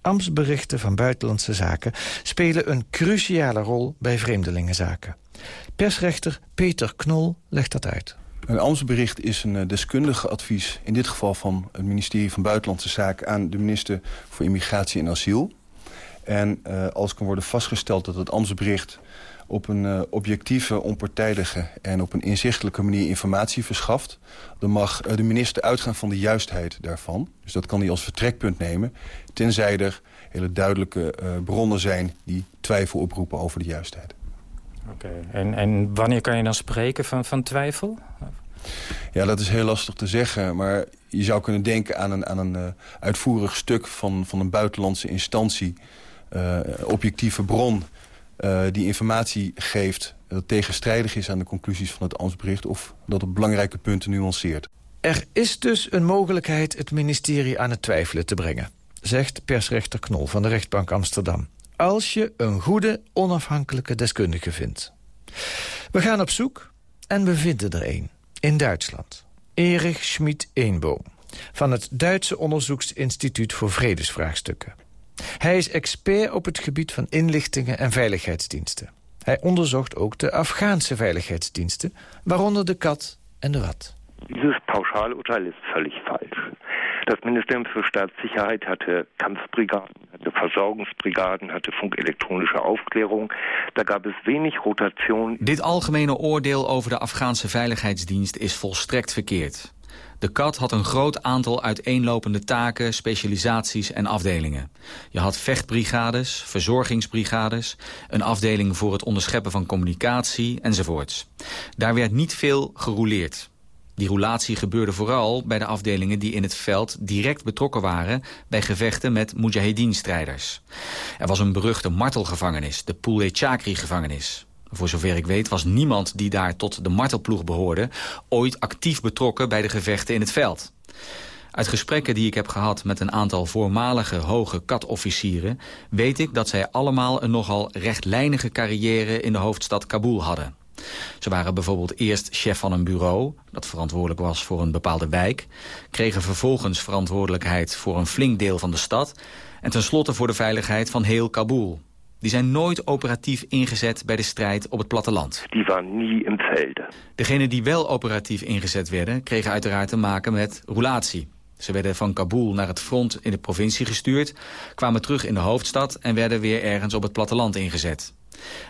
Ambtsberichten van Buitenlandse Zaken spelen een cruciale rol bij vreemdelingenzaken. Persrechter Peter Knol legt dat uit. Een ambtsbericht is een deskundige advies, in dit geval van het ministerie van Buitenlandse Zaken... aan de minister voor Immigratie en Asiel. En uh, als kan worden vastgesteld dat het ambtsbericht op een uh, objectieve, onpartijdige en op een inzichtelijke manier informatie verschaft... dan mag de minister uitgaan van de juistheid daarvan. Dus dat kan hij als vertrekpunt nemen, tenzij er hele duidelijke bronnen zijn... die twijfel oproepen over de juistheid. Oké, okay. en, en wanneer kan je dan spreken van, van twijfel? Ja, dat is heel lastig te zeggen, maar je zou kunnen denken aan een, aan een uitvoerig stuk van, van een buitenlandse instantie... objectieve bron uh, die informatie geeft... dat tegenstrijdig is aan de conclusies van het ambtsbericht... of dat op belangrijke punten nuanceert. Er is dus een mogelijkheid het ministerie aan het twijfelen te brengen... zegt persrechter Knol van de rechtbank Amsterdam. Als je een goede, onafhankelijke deskundige vindt. We gaan op zoek en we vinden er een. In Duitsland. Erich Schmid-Eenboom. Van het Duitse Onderzoeksinstituut voor Vredesvraagstukken. Hij is expert op het gebied van inlichtingen en veiligheidsdiensten. Hij onderzocht ook de Afghaanse veiligheidsdiensten, waaronder de kat en de wat. Dieses Pauschalurteil ist völlig falsch. Das Ministerium für Staatssicherheit hatte Kampfbrigaden, hatte Versorgungsbrigaden, hatte funkelektronische Aufklärung. Da gab es wenig Rotation. Dit algemene oordeel over de Afghaanse veiligheidsdienst is volstrekt verkeerd. De kat had een groot aantal uiteenlopende taken, specialisaties en afdelingen. Je had vechtbrigades, verzorgingsbrigades... een afdeling voor het onderscheppen van communicatie enzovoorts. Daar werd niet veel gerouleerd. Die roulatie gebeurde vooral bij de afdelingen die in het veld direct betrokken waren bij gevechten met mujahedin-strijders. Er was een beruchte martelgevangenis, de Poule Chakri-gevangenis. Voor zover ik weet was niemand die daar tot de martelploeg behoorde... ooit actief betrokken bij de gevechten in het veld. Uit gesprekken die ik heb gehad met een aantal voormalige hoge katofficieren... weet ik dat zij allemaal een nogal rechtlijnige carrière in de hoofdstad Kabul hadden. Ze waren bijvoorbeeld eerst chef van een bureau... dat verantwoordelijk was voor een bepaalde wijk... kregen vervolgens verantwoordelijkheid voor een flink deel van de stad... en tenslotte voor de veiligheid van heel Kabul. Die zijn nooit operatief ingezet bij de strijd op het platteland. Die waren niet in velden. Degenen die wel operatief ingezet werden... kregen uiteraard te maken met roulatie. Ze werden van Kabul naar het front in de provincie gestuurd... kwamen terug in de hoofdstad en werden weer ergens op het platteland ingezet.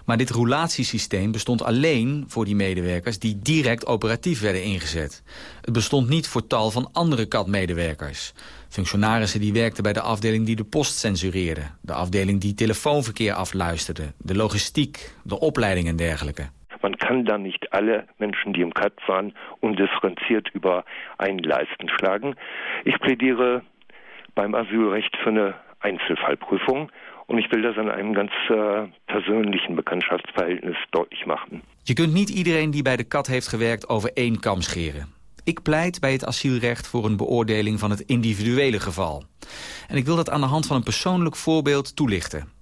Maar dit roulatiesysteem bestond alleen voor die medewerkers... die direct operatief werden ingezet. Het bestond niet voor tal van andere katmedewerkers. Functionarissen die werkten bij de afdeling die de post censureerde. De afdeling die telefoonverkeer afluisterde. De logistiek, de opleiding en dergelijke. Man kann da nicht alle Menschen, die im Cut waren, undifferenziert über einen Leisten schlagen. Ich plädiere beim Asylrecht für eine Einzelfallprüfung und ich will das an einem ganz äh, persönlichen Bekanntschaftsverhältnis deutlich machen. Je kunt niet iedereen die bij de kat heeft gewerkt over één kam scheren. Ik pleit bij het asielrecht voor een beoordeling van het individuele geval. En ik wil dat aan de hand van een persoonlijk voorbeeld toelichten.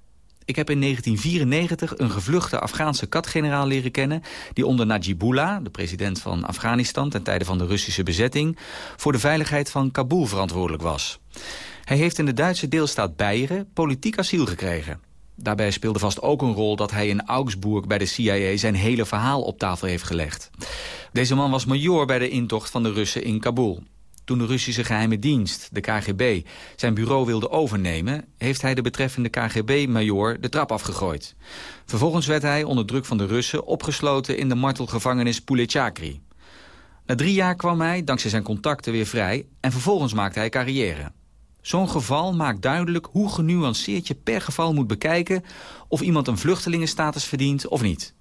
Ik heb in 1994 een gevluchte Afghaanse katgeneraal leren kennen... die onder Najibullah, de president van Afghanistan... ten tijde van de Russische bezetting... voor de veiligheid van Kabul verantwoordelijk was. Hij heeft in de Duitse deelstaat Beieren politiek asiel gekregen. Daarbij speelde vast ook een rol dat hij in Augsburg bij de CIA zijn hele verhaal op tafel heeft gelegd. Deze man was major bij de intocht van de Russen in Kabul. Toen de Russische geheime dienst, de KGB, zijn bureau wilde overnemen... heeft hij de betreffende KGB-major de trap afgegooid. Vervolgens werd hij onder druk van de Russen opgesloten in de martelgevangenis Pulechakri. Na drie jaar kwam hij, dankzij zijn contacten, weer vrij... en vervolgens maakte hij carrière. Zo'n geval maakt duidelijk hoe genuanceerd je per geval moet bekijken... of iemand een vluchtelingenstatus verdient of niet.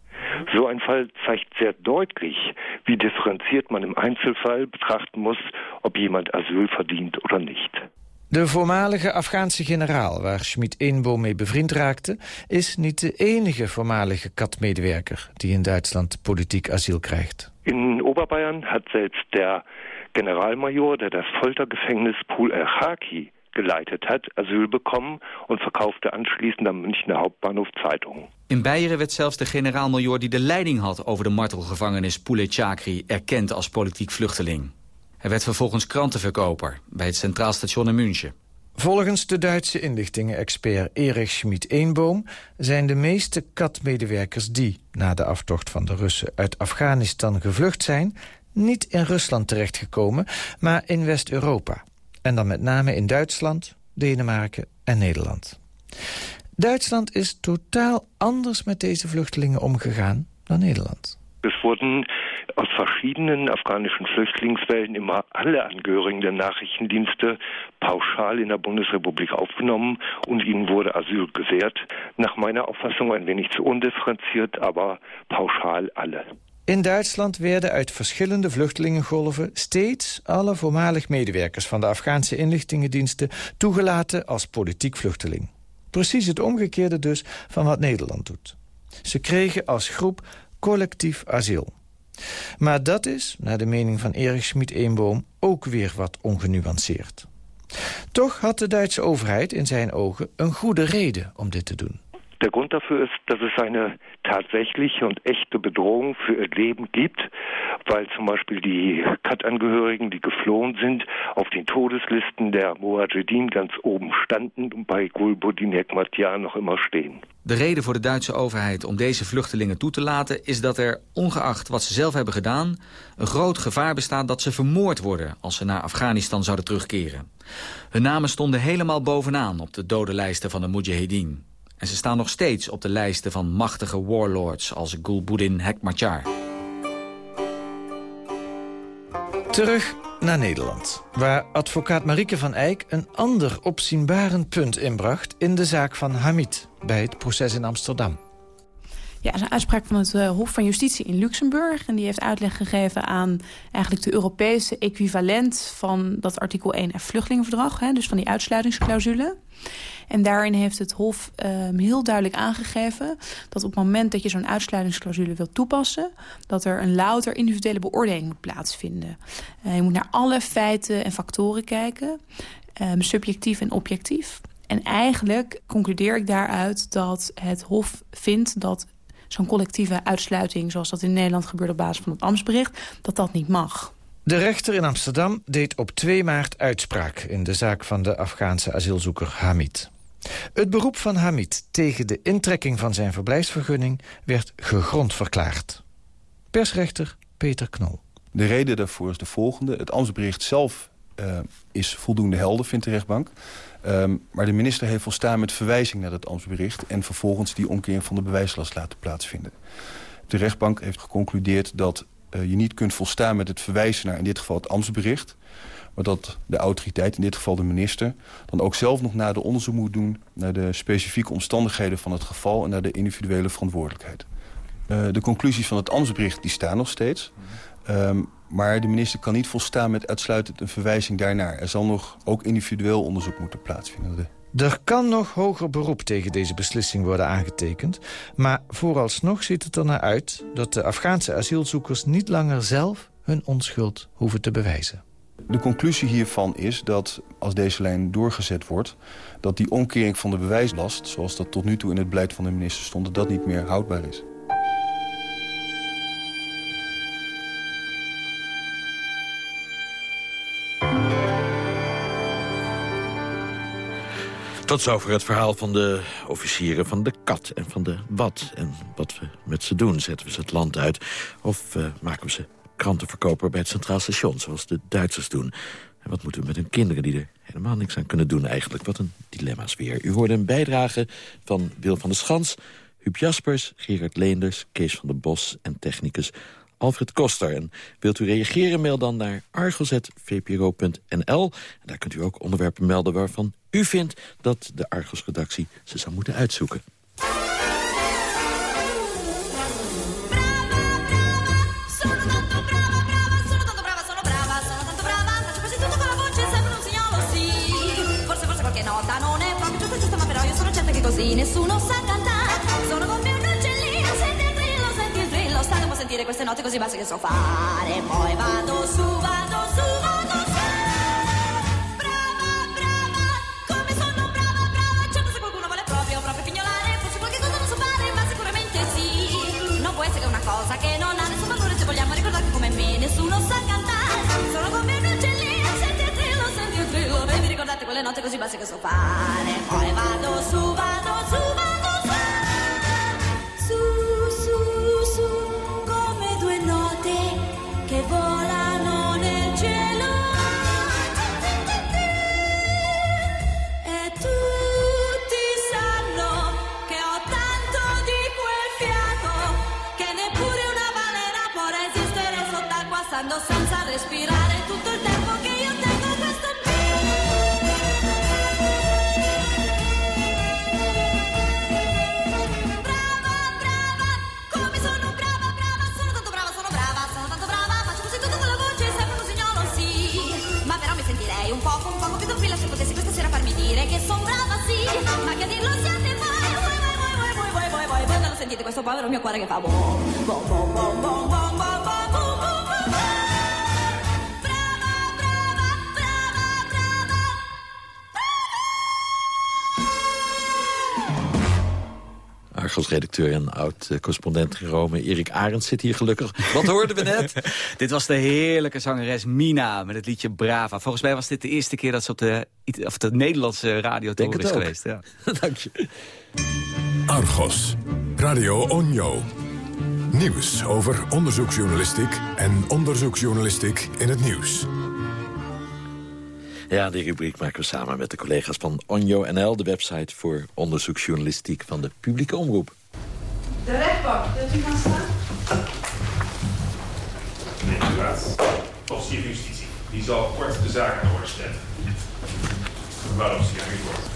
So ein Fall zeigt sehr deutlich, wie differenziert man im Einzelfall betrachten muss, ob jemand Asyl verdient oder nicht. De voormalige Afghaanse generaal, waar Schmid Eenboom mee bevriend raakte... is niet de enige voormalige katmedewerker die in Duitsland politiek asiel krijgt. In Oberbayern hat selbst der Generalmajor, der das Foltergefängnis Pul el-Khaki geleitet hat, Asyl bekommen und verkaufte anschließend am Münchner Hauptbahnhof Zeitungen. In Beieren werd zelfs de generaal-major die de leiding had over de martelgevangenis Pule Chakri erkend als politiek vluchteling. Hij werd vervolgens krantenverkoper bij het Centraal Station in München. Volgens de Duitse inlichtingen-expert Erich Schmid-Eenboom... zijn de meeste katmedewerkers die, na de aftocht van de Russen uit Afghanistan gevlucht zijn... niet in Rusland terechtgekomen, maar in West-Europa. En dan met name in Duitsland, Denemarken en Nederland. Duitsland is totaal anders met deze vluchtelingen omgegaan dan Nederland. Es wurden aus verschiedenen afghanischen Flüchtlingswellen immer alle Angehörigen der Nachrichtendienste pauschal in der Bundesrepublik aufgenommen und ihnen wurde Asyl gewährt. Nach meiner Auffassung ein wenig zu undifferenziert, aber pauschal alle. In Duitsland werden uit verschillende vluchtelingengolven steeds alle voormalig medewerkers van de Afghaanse inlichtingendiensten toegelaten als politiek vluchteling. Precies het omgekeerde dus van wat Nederland doet. Ze kregen als groep collectief asiel. Maar dat is, naar de mening van Erich Schmid-Eenboom, ook weer wat ongenuanceerd. Toch had de Duitse overheid in zijn ogen een goede reden om dit te doen. Der Grund dafür ist, dass es eine tatsächliche und echte Bedrohung für ihr Leben gibt, weil zum Beispiel die Kat-Angehörigen, die geflohen sind, auf den Todeslisten der Mujahedin ganz oben standen und bei Gulbuddin Hekmatyar noch immer stehen. De reden voor de Duitse overheid om deze vluchtelingen toe te laten... is dat er, ongeacht wat ze zelf hebben gedaan... een groot gevaar bestaat dat ze vermoord worden... als ze naar Afghanistan zouden terugkeren. Hun namen stonden helemaal bovenaan op de dodenlijsten van de Mujahedin. En ze staan nog steeds op de lijsten van machtige warlords als Gulbuddin Hekmatyar. Terug naar Nederland... waar advocaat Marieke van Eyck een ander opzienbarend punt inbracht... in de zaak van Hamid bij het proces in Amsterdam. Ja, is een uitspraak van het uh, Hof van Justitie in Luxemburg. En die heeft uitleg gegeven aan eigenlijk de Europese equivalent... van dat artikel 1 F vluchtelingenverdrag, hè, dus van die uitsluitingsclausule. En daarin heeft het Hof um, heel duidelijk aangegeven... dat op het moment dat je zo'n uitsluitingsclausule wilt toepassen... dat er een louter individuele beoordeling moet plaatsvinden. Uh, je moet naar alle feiten en factoren kijken, um, subjectief en objectief. En eigenlijk concludeer ik daaruit dat het Hof vindt dat zo'n collectieve uitsluiting... zoals dat in Nederland gebeurt op basis van het ambtsbericht... dat dat niet mag. De rechter in Amsterdam deed op 2 maart uitspraak... in de zaak van de Afghaanse asielzoeker Hamid. Het beroep van Hamid tegen de intrekking van zijn verblijfsvergunning... werd gegrond verklaard. Persrechter Peter Knol. De reden daarvoor is de volgende. Het ambtsbericht zelf uh, is voldoende helder, vindt de rechtbank. Um, maar de minister heeft volstaan met verwijzing naar dat ambtsbericht... en vervolgens die omkering van de bewijslast laten plaatsvinden. De rechtbank heeft geconcludeerd dat uh, je niet kunt volstaan met het verwijzen naar... in dit geval het ambtsbericht... maar dat de autoriteit, in dit geval de minister... dan ook zelf nog naar de onderzoek moet doen... naar de specifieke omstandigheden van het geval... en naar de individuele verantwoordelijkheid. Uh, de conclusies van het ambtsbericht die staan nog steeds... Um, maar de minister kan niet volstaan met uitsluitend een verwijzing daarnaar. Er zal nog ook individueel onderzoek moeten plaatsvinden. Er kan nog hoger beroep tegen deze beslissing worden aangetekend. Maar vooralsnog ziet het er naar uit dat de Afghaanse asielzoekers niet langer zelf hun onschuld hoeven te bewijzen. De conclusie hiervan is dat als deze lijn doorgezet wordt... dat die omkering van de bewijslast, zoals dat tot nu toe in het beleid van de minister stond... dat dat niet meer houdbaar is. Tot zover het verhaal van de officieren van de kat en van de wat. En wat we met ze doen. Zetten we ze het land uit of uh, maken we ze krantenverkoper bij het Centraal Station... zoals de Duitsers doen. En wat moeten we met hun kinderen die er helemaal niks aan kunnen doen eigenlijk? Wat een dilemma's weer. U hoorde een bijdrage van Wil van der Schans... Huub Jaspers, Gerard Leenders, Kees van der Bos en technicus Alfred Koster. En wilt u reageren, mail dan naar argos.vpro.nl. En daar kunt u ook onderwerpen melden waarvan u vindt dat de Argos-redactie ze zou moeten uitzoeken. così nessuno sa cantare sono come un uccellino senti il trillo senti il trillo state a sentire queste note così basse che so fare poi vado su vado su ricordate quelle note così basse che so fare. Poi vado su vado su vado su Argos-redacteur en oud-correspondent in Rome, Erik Arends, zit hier gelukkig. Wat hoorden we net? dit was de heerlijke zangeres Mina met het liedje Brava. Volgens mij was dit de eerste keer dat ze op de, of de Nederlandse radio te is geweest. Ja. Dank je. Argos, Radio Onjo. Nieuws over onderzoeksjournalistiek en onderzoeksjournalistiek in het nieuws. Ja, die rubriek maken we samen met de collega's van Onjo NL... de website voor onderzoeksjournalistiek van de publieke omroep. De rechtbank, wilt u gaan staan? Inderdaad. Officier van Justitie. Die zal kort de zaak in orde stellen. Je wordt?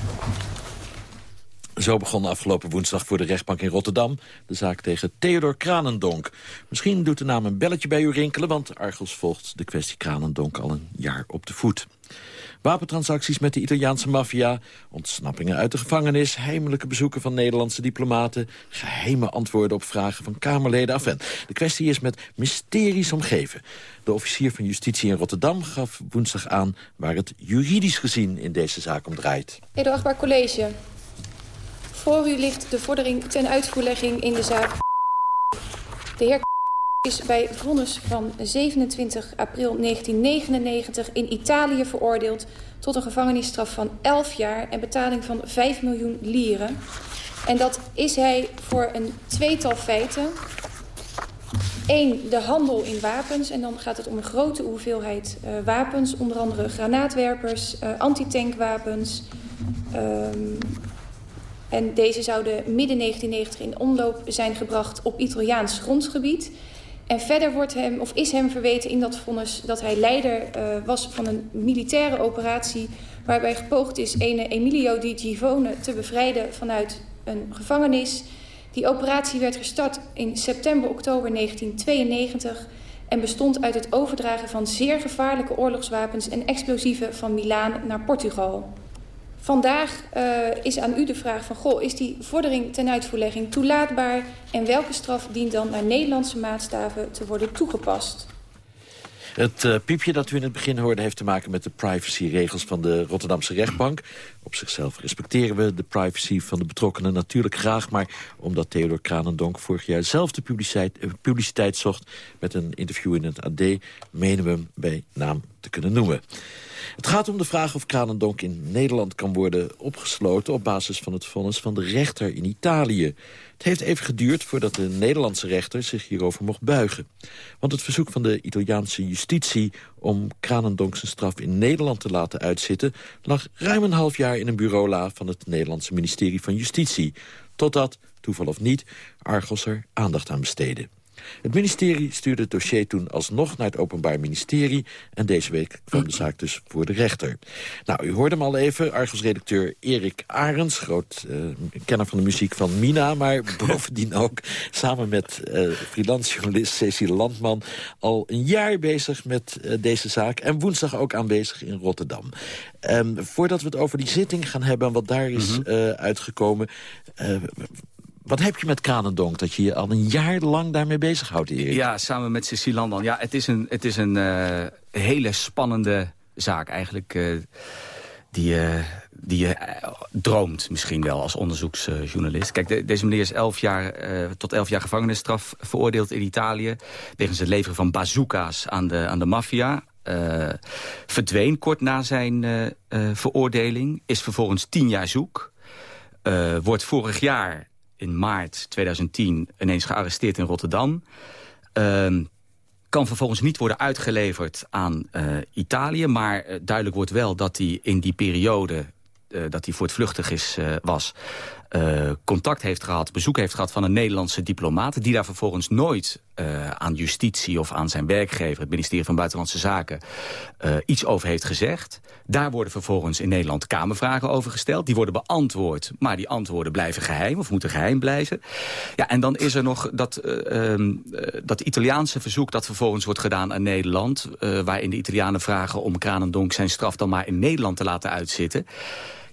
Zo begon afgelopen woensdag voor de rechtbank in Rotterdam... de zaak tegen Theodor Kranendonk. Misschien doet de naam een belletje bij u rinkelen... want Argos volgt de kwestie Kranendonk al een jaar op de voet. Wapentransacties met de Italiaanse maffia, ontsnappingen uit de gevangenis... heimelijke bezoeken van Nederlandse diplomaten... geheime antwoorden op vragen van Kamerleden af. En de kwestie is met mysteries omgeven. De officier van justitie in Rotterdam gaf woensdag aan... waar het juridisch gezien in deze zaak om draait. Edouard College. Voor u ligt de vordering ten uitvoerlegging in de zaak. De heer is bij vonnis van 27 april 1999 in Italië veroordeeld... tot een gevangenisstraf van 11 jaar en betaling van 5 miljoen lieren. En dat is hij voor een tweetal feiten. Eén, de handel in wapens. En dan gaat het om een grote hoeveelheid uh, wapens. Onder andere granaatwerpers, uh, antitankwapens... Um, en deze zouden midden 1990 in omloop zijn gebracht op Italiaans grondgebied. En verder wordt hem, of is hem verweten in dat vonnis dat hij leider uh, was van een militaire operatie... waarbij gepoogd is ene Emilio di Givone te bevrijden vanuit een gevangenis. Die operatie werd gestart in september-oktober 1992 en bestond uit het overdragen van zeer gevaarlijke oorlogswapens en explosieven van Milaan naar Portugal. Vandaag uh, is aan u de vraag van, goh, is die vordering ten uitvoerlegging toelaatbaar... en welke straf dient dan naar Nederlandse maatstaven te worden toegepast? Het uh, piepje dat u in het begin hoorde heeft te maken met de privacyregels van de Rotterdamse rechtbank. Op zichzelf respecteren we de privacy van de betrokkenen natuurlijk graag. Maar omdat Theodor Kranendonk vorig jaar zelf de publiciteit, uh, publiciteit zocht met een interview in het AD, menen we hem bij naam te kunnen noemen. Het gaat om de vraag of Kranendonk in Nederland kan worden opgesloten... op basis van het vonnis van de rechter in Italië. Het heeft even geduurd voordat de Nederlandse rechter zich hierover mocht buigen. Want het verzoek van de Italiaanse justitie om Kranendonk zijn straf in Nederland te laten uitzitten... lag ruim een half jaar in een bureaula van het Nederlandse ministerie van Justitie. Totdat, toeval of niet, Argos er aandacht aan besteedde. Het ministerie stuurde het dossier toen alsnog naar het Openbaar Ministerie... en deze week kwam de zaak dus voor de rechter. Nou, u hoorde hem al even, Argos-redacteur Erik Arends... groot uh, kenner van de muziek van Mina... maar bovendien ook samen met uh, freelance journalist Cecile Landman... al een jaar bezig met uh, deze zaak en woensdag ook aanwezig in Rotterdam. Um, voordat we het over die zitting gaan hebben en wat daar is -hmm. uitgekomen... Wat heb je met Kranendonk dat je je al een jaar lang daarmee bezighoudt, Erik? Ja, samen met Cecile Landman. Ja, het is een, het is een uh, hele spannende zaak eigenlijk. Uh, die, uh, die je droomt misschien wel als onderzoeksjournalist. Kijk, de, deze meneer is elf jaar, tot elf jaar gevangenisstraf veroordeeld in Italië... wegens het leveren van bazooka's aan de, aan de maffia. verdween kort na zijn veroordeling. Is vervolgens tien jaar zoek. wordt vorig jaar in maart 2010 ineens gearresteerd in Rotterdam. Uh, kan vervolgens niet worden uitgeleverd aan uh, Italië. Maar uh, duidelijk wordt wel dat hij in die periode uh, dat hij voor het vluchtig is, was... Uh, contact heeft gehad, bezoek heeft gehad van een Nederlandse diplomaat... die daar vervolgens nooit uh, aan justitie of aan zijn werkgever... het ministerie van Buitenlandse Zaken uh, iets over heeft gezegd. Daar worden vervolgens in Nederland kamervragen over gesteld. Die worden beantwoord, maar die antwoorden blijven geheim... of moeten geheim blijven. Ja, en dan is er nog dat, um, dat Italiaanse verzoek... dat vervolgens wordt gedaan aan Nederland... waarin de Italianen vragen om Kranendonk zijn straf dan maar in Nederland te laten uitzitten...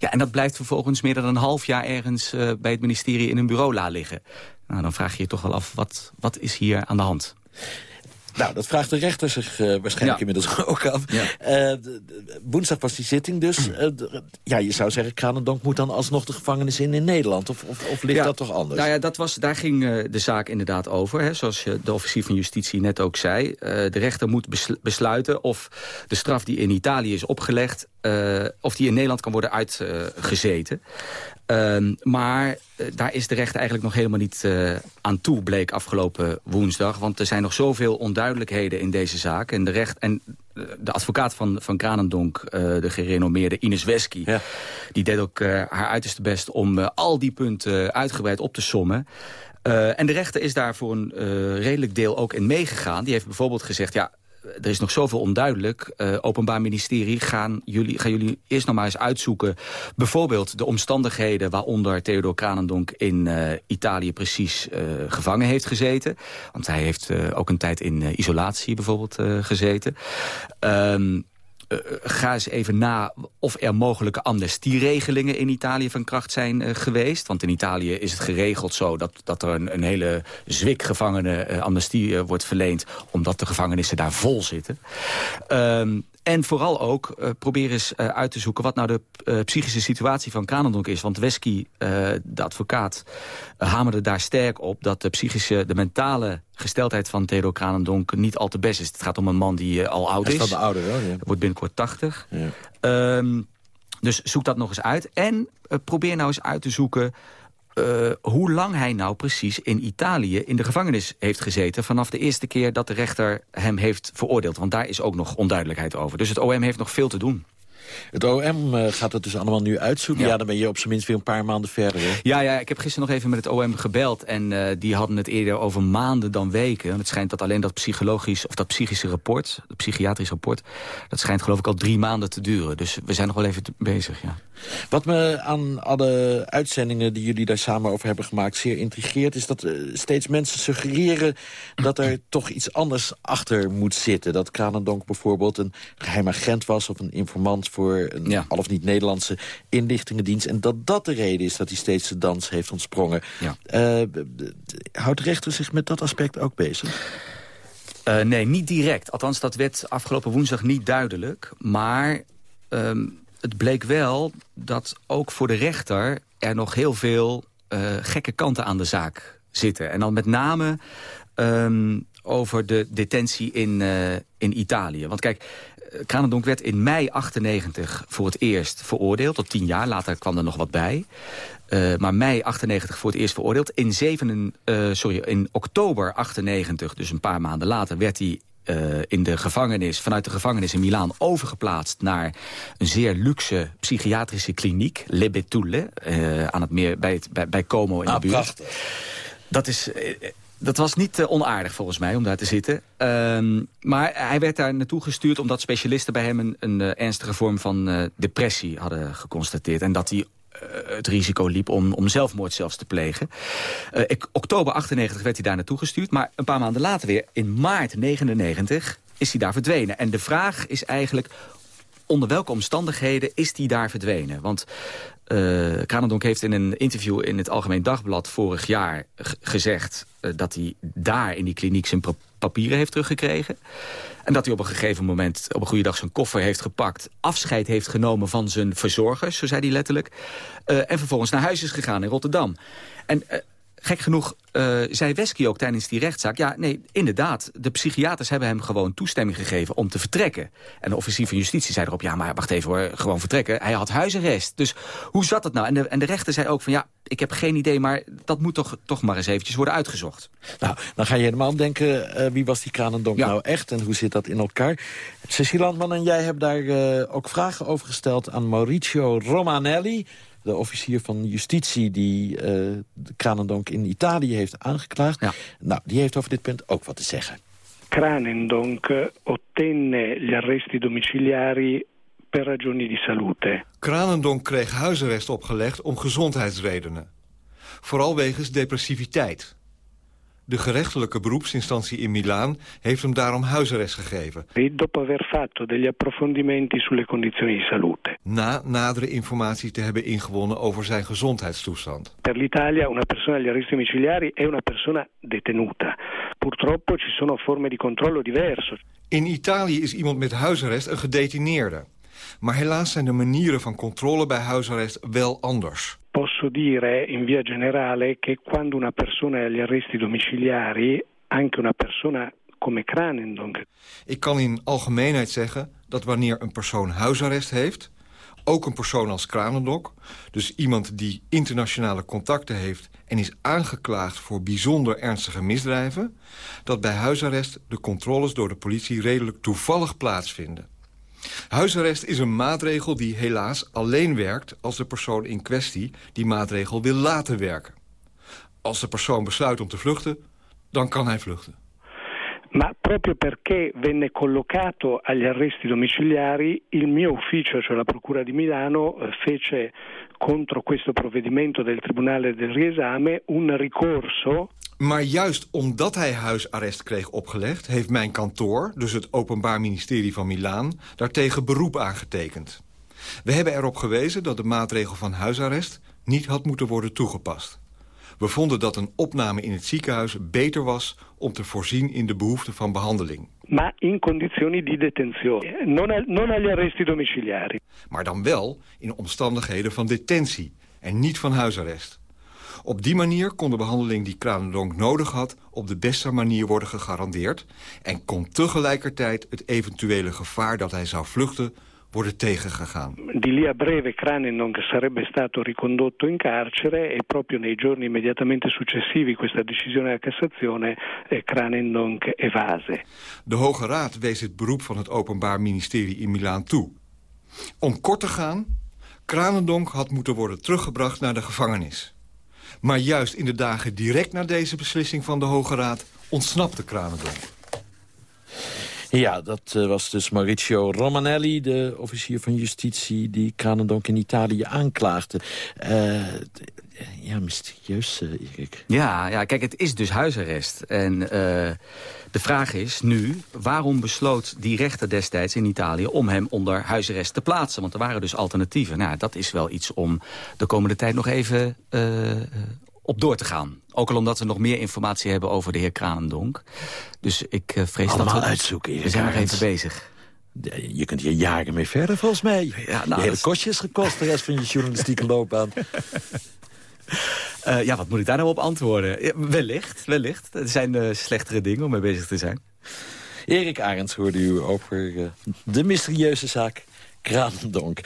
Ja, en dat blijft vervolgens meer dan een half jaar ergens uh, bij het ministerie in een bureau la liggen. Nou, dan vraag je je toch wel af, wat, wat is hier aan de hand? Nou, dat vraagt de rechter zich uh, waarschijnlijk ja. inmiddels ook af. Ja. Uh, woensdag was die zitting dus. Uh, ja, je zou zeggen, Kranendonk moet dan alsnog de gevangenis in in Nederland. Of, of, of ligt ja. dat toch anders? Nou ja, dat was, daar ging de zaak inderdaad over. Hè, zoals de officier van justitie net ook zei. de rechter moet besluiten of de straf die in Italië is opgelegd... of die in Nederland kan worden uitgezeten. Um, maar uh, daar is de rechter eigenlijk nog helemaal niet uh, aan toe, bleek afgelopen woensdag. Want er zijn nog zoveel onduidelijkheden in deze zaak. En de, recht, en de advocaat van, van Kranendonk, de gerenommeerde Ines Wesky... Ja. die deed ook haar uiterste best om al die punten uitgebreid op te sommen. en de rechter is daar voor een redelijk deel ook in meegegaan. Die heeft bijvoorbeeld gezegd... ja er is nog zoveel onduidelijk. Uh, Openbaar Ministerie, gaan jullie, gaan jullie eerst nog maar eens uitzoeken... bijvoorbeeld de omstandigheden waaronder Theodor Kranendonk in uh, Italië precies uh, gevangen heeft gezeten. Want hij heeft ook een tijd in isolatie bijvoorbeeld gezeten. Um, uh, ga eens even na of er mogelijke amnestieregelingen in Italië van kracht zijn uh, geweest. Want in Italië is het geregeld zo dat, dat er een, hele zwik gevangenen amnestie wordt verleend... omdat de gevangenissen daar vol zitten. Um, en vooral ook uh, probeer eens uh, uit te zoeken wat nou de uh, psychische situatie van Kranendonk is. Want Wesky, de advocaat, hamerde daar sterk op... dat de psychische, de mentale gesteldheid van Theodor Kranendonk niet al te best is. Het gaat om een man die al oud is. Hij is de ouder wel, ja. Wordt binnenkort 80. Ja. Um, dus zoek dat nog eens uit. En probeer nou eens uit te zoeken uh, hoe lang hij nou precies in Italië in de gevangenis heeft gezeten... vanaf de eerste keer dat de rechter hem heeft veroordeeld. Want daar is ook nog onduidelijkheid over. Dus het OM heeft nog veel te doen. Het OM uh, gaat het dus allemaal nu uitzoeken. Ja. ja. dan ben je op zijn minst weer een paar maanden verder. Hè? Ja, ja, ik heb gisteren nog even met het OM gebeld. En uh, die hadden het eerder over maanden dan weken. Het schijnt dat alleen dat psychologisch, of dat psychische rapport... het psychiatrisch rapport, dat schijnt geloof ik al drie maanden te duren. Dus we zijn nog wel even bezig, ja. Wat me aan alle uitzendingen die jullie daar samen over hebben gemaakt... zeer intrigeert, is dat uh, steeds mensen suggereren... dat er toch iets anders achter moet zitten. Dat Kranendonk bijvoorbeeld een geheim agent was... of een informant voor een ja. al of niet Nederlandse inlichtingendienst. En dat dat de reden is dat hij steeds de dans heeft ontsprongen. Ja. Uh, houdt de rechter zich met dat aspect ook bezig? Uh, nee, niet direct. Althans, dat werd afgelopen woensdag niet duidelijk. Maar um, het bleek wel dat ook voor de rechter... er nog heel veel uh, gekke kanten aan de zaak zitten. En dan met name um, over de detentie in, uh, in Italië. Want kijk, Kranendonk werd in mei 98 voor het eerst veroordeeld. Tot tien jaar, later kwam er nog wat bij. Uh, maar mei 98 voor het eerst veroordeeld. In, zeven, uh, sorry, in oktober 98, dus een paar maanden later, werd hij uh, in de gevangenis, vanuit de gevangenis in Milaan overgeplaatst naar een zeer luxe psychiatrische kliniek, Le Betulle, uh, aan het meer bij, het, bij, bij Como in ah, de buurt. Prachtig. Dat is dat was niet uh, onaardig volgens mij om daar te zitten. Um, maar hij werd daar naartoe gestuurd omdat specialisten bij hem een, een uh, ernstige vorm van uh, depressie hadden geconstateerd. En dat hij het risico liep om, om zelfmoord zelfs te plegen. oktober 98 werd hij daar naartoe gestuurd. Maar een paar maanden later weer, in maart 99, is hij daar verdwenen. En de vraag is eigenlijk onder welke omstandigheden is hij daar verdwenen? Want uh, Kranendonk heeft in een interview in het Algemeen Dagblad vorig jaar gezegd... Uh, dat hij daar in die kliniek zijn papieren heeft teruggekregen. En dat hij op een gegeven moment op een goede dag zijn koffer heeft gepakt... afscheid heeft genomen van zijn verzorgers, zo zei hij letterlijk... Uh, en vervolgens naar huis is gegaan in Rotterdam. En gek genoeg uh, zei Wesky ook tijdens die rechtszaak... ja, nee, inderdaad, de psychiaters hebben hem gewoon toestemming gegeven om te vertrekken. En de officier van justitie zei erop, ja, maar wacht even hoor, gewoon vertrekken. Hij had huisarrest. Dus hoe zat dat nou? En de, en de rechter zei ook van, ja, ik heb geen idee... maar dat moet toch, toch maar eens eventjes worden uitgezocht. Nou, dan ga je helemaal denken, uh, wie was die Kranendonk ja. nou echt... en hoe zit dat in elkaar? Cecile Landman en jij hebben daar uh, ook vragen over gesteld aan Mauricio Romanelli de officier van justitie die uh, de Kranendonk in Italië heeft aangeklaagd. Ja. Nou, die heeft over dit punt ook wat te zeggen. Kranendonk ottenne gli arresti domiciliari per ragioni di salute. Kranendonk kreeg huisarrest opgelegd om gezondheidsredenen. Vooral wegens depressiviteit. De gerechtelijke beroepsinstantie in Milaan heeft hem daarom huisarrest gegeven. Dopo aver fatto degli approfondimenti sulle condizioni di salute. Na nadere informatie te hebben ingewonnen over zijn gezondheidstoestand. Per l'Italia una persona agli arresti domiciliari è una persona detenuta. Purtroppo ci sono forme di controllo diverse. In Italië is iemand met huisarrest een gedetineerde. Maar helaas zijn de manieren van controle bij huisarrest wel anders. Posso dire in via generale che quando una persona è agli arresti domiciliari, anche una persona come Kranendonk. Ik kan in algemeenheid zeggen dat wanneer een persoon huisarrest heeft, ook een persoon als Kranendonk, dus iemand die internationale contacten heeft en is aangeklaagd voor bijzonder ernstige misdrijven, dat bij huisarrest de controles door de politie redelijk toevallig plaatsvinden. Huisarrest is een maatregel die helaas alleen werkt... als de persoon in kwestie die maatregel wil laten werken. Als de persoon besluit om te vluchten, dan kan hij vluchten. Ma proprio perché venne collocato agli arresti domiciliari, il mio ufficio, cioè la Procura di Milano, eh, fece contro questo provvedimento del Tribunale del Riesame un ricorso Maar juist omdat hij huisarrest kreeg opgelegd... heeft mijn kantoor, dus het Openbaar Ministerie van Milaan... daartegen beroep aangetekend. We hebben erop gewezen dat de maatregel van huisarrest... niet had moeten worden toegepast. We vonden dat een opname in het ziekenhuis beter was... om te voorzien in de behoefte van behandeling. ma in condizioni di detenzione, non, non agli arresti domiciliari. Maar dan wel in omstandigheden van detentie en niet van huisarrest. Op die manier kon de behandeling die Kranendonk nodig had... op de beste manier worden gegarandeerd... en kon tegelijkertijd het eventuele gevaar dat hij zou vluchten worden tegengegaan. Di lì a breve Cranendonk sarebbe stato ricondotto in carcere e proprio nei giorni immediatamente successivi questa decisione della Cassazione eh, Cranendonk evase. De Hoge Raad wees het beroep van het Openbaar Ministerie in Milaan toe. Om kort te gaan, Kranendonk had moeten worden teruggebracht naar de gevangenis. Maar juist in de dagen direct na deze beslissing van de Hoge Raad ontsnapte Kranendonk. Ja, dat eh, was dus Mauricio Romanelli, de officier van justitie... die Kranendonk in Italië aanklaagde. Eh, ja, mysterieus, eh, Erik. Ja, ja, kijk, het is dus huisarrest. En de vraag is nu, waarom besloot die rechter destijds in Italië... om hem onder huisarrest te plaatsen? Want er waren dus alternatieven. Nou, dat is wel iets om de komende tijd nog even op door te gaan. Ook al omdat we nog meer informatie hebben over de heer Kranendonk. Dus ik eh, vrees Allemaal dat we... uitzoeken, We zijn nog even bezig. Je kunt hier jaren mee verder, volgens mij. Ja, je nou, hele kostje is gekost, de rest van je journalistieke loopbaan. Eh, ja, wat moet ik daar nou op antwoorden? Ja, wellicht, wellicht. Er zijn eh, slechtere dingen om mee bezig te zijn. Erik Arends hoorde u over de mysterieuze zaak Kranendonk.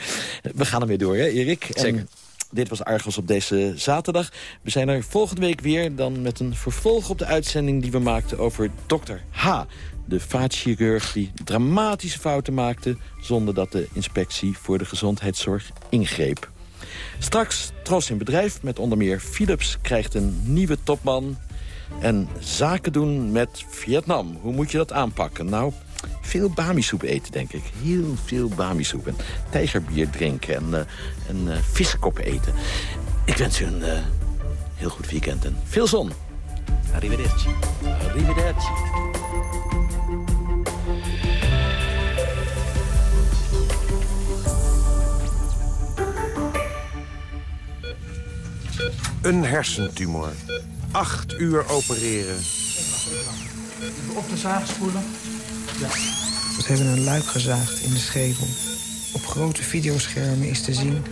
We gaan ermee door, hè, Erik? En Zeker. Dit was Argos op deze zaterdag. We zijn er volgende week weer, dan met een vervolg op de uitzending... die we maakten over dokter H., de vaatchirurg die dramatische fouten maakte... zonder dat de inspectie voor de gezondheidszorg ingreep. Straks Tros in Bedrijf met onder meer Philips krijgt een nieuwe topman... En zaken doen met Vietnam. Hoe moet je dat aanpakken? Nou, veel bamisoep eten, denk ik. Heel veel bamisoep. En tijgerbier drinken en, eh en eh, vissenkoppen eten. Ik wens u een eh, heel goed weekend en veel zon. Arrivederci. Arrivederci. Een hersentumor. Acht uur opereren. Op de zaag spoelen. We hebben een luik gezaagd in de schedel. Op grote videoschermen is te zien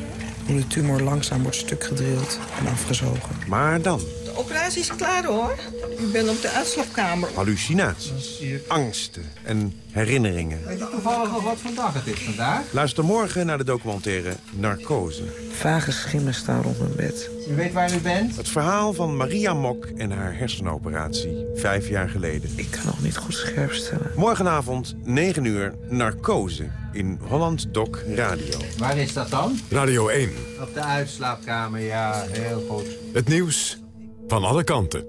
hoe de tumor langzaam wordt stukgedrild en afgezogen. Maar dan operatie is klaar hoor. U bent op de uitslagkamer. hallucinaties, angsten en herinneringen. Weet je toevallig nog wat vandaag het is vandaag? Luister morgen naar de documentaire Narcose. Vage schimmen staan rond mijn bed. U weet waar u bent? Het verhaal van Maria Mok en haar hersenoperatie, vijf jaar geleden. Ik kan nog niet goed scherp stellen. Morgenavond, 9 uur, Narcose in Holland Doc Radio. Waar is dat dan? Radio 1. Op de uitslaapkamer, ja, heel goed. Het nieuws van alle kanten.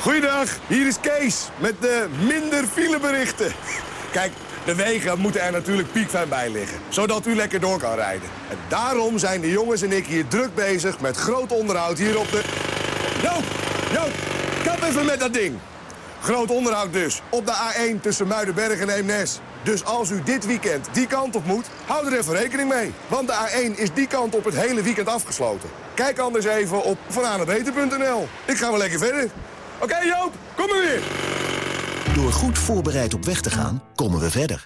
Goeiedag, hier is Kees met de minder fileberichten. Kijk, de wegen moeten er natuurlijk piekfijn bij liggen, zodat u lekker door kan rijden. En daarom zijn de jongens en ik hier druk bezig met groot onderhoud hier op de... Joop, Joop, kap even met dat ding. Groot onderhoud dus, op de A1 tussen Muidenberg en Eemnes. Dus als u dit weekend die kant op moet, hou er even rekening mee. Want de A1 is die kant op het hele weekend afgesloten. Kijk anders even op vananebeter.nl. Ik ga wel lekker verder. Oké Joop, kom maar weer. Door goed voorbereid op weg te gaan, komen we verder.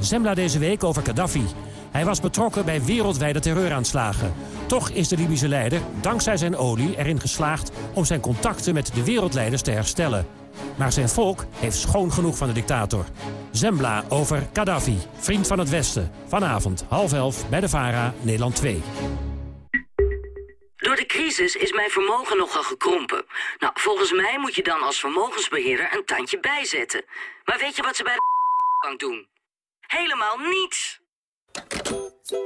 Zembla deze week over Gaddafi. Hij was betrokken bij wereldwijde terreuraanslagen. Toch is de Libische leider, dankzij zijn olie, erin geslaagd... om zijn contacten met de wereldleiders te herstellen. Maar zijn volk heeft schoon genoeg van de dictator. Zembla over Gaddafi, vriend van het Westen. Vanavond, half elf, bij de VARA, Nederland 2. Door de crisis is mijn vermogen nogal gekrompen. Nou, volgens mij moet je dan als vermogensbeheerder een tandje bijzetten. Maar weet je wat ze bij de bank doen? Helemaal niets.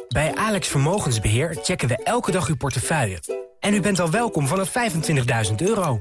Bij Alex Vermogensbeheer checken we elke dag uw portefeuille. En u bent al welkom vanaf 25.000 euro.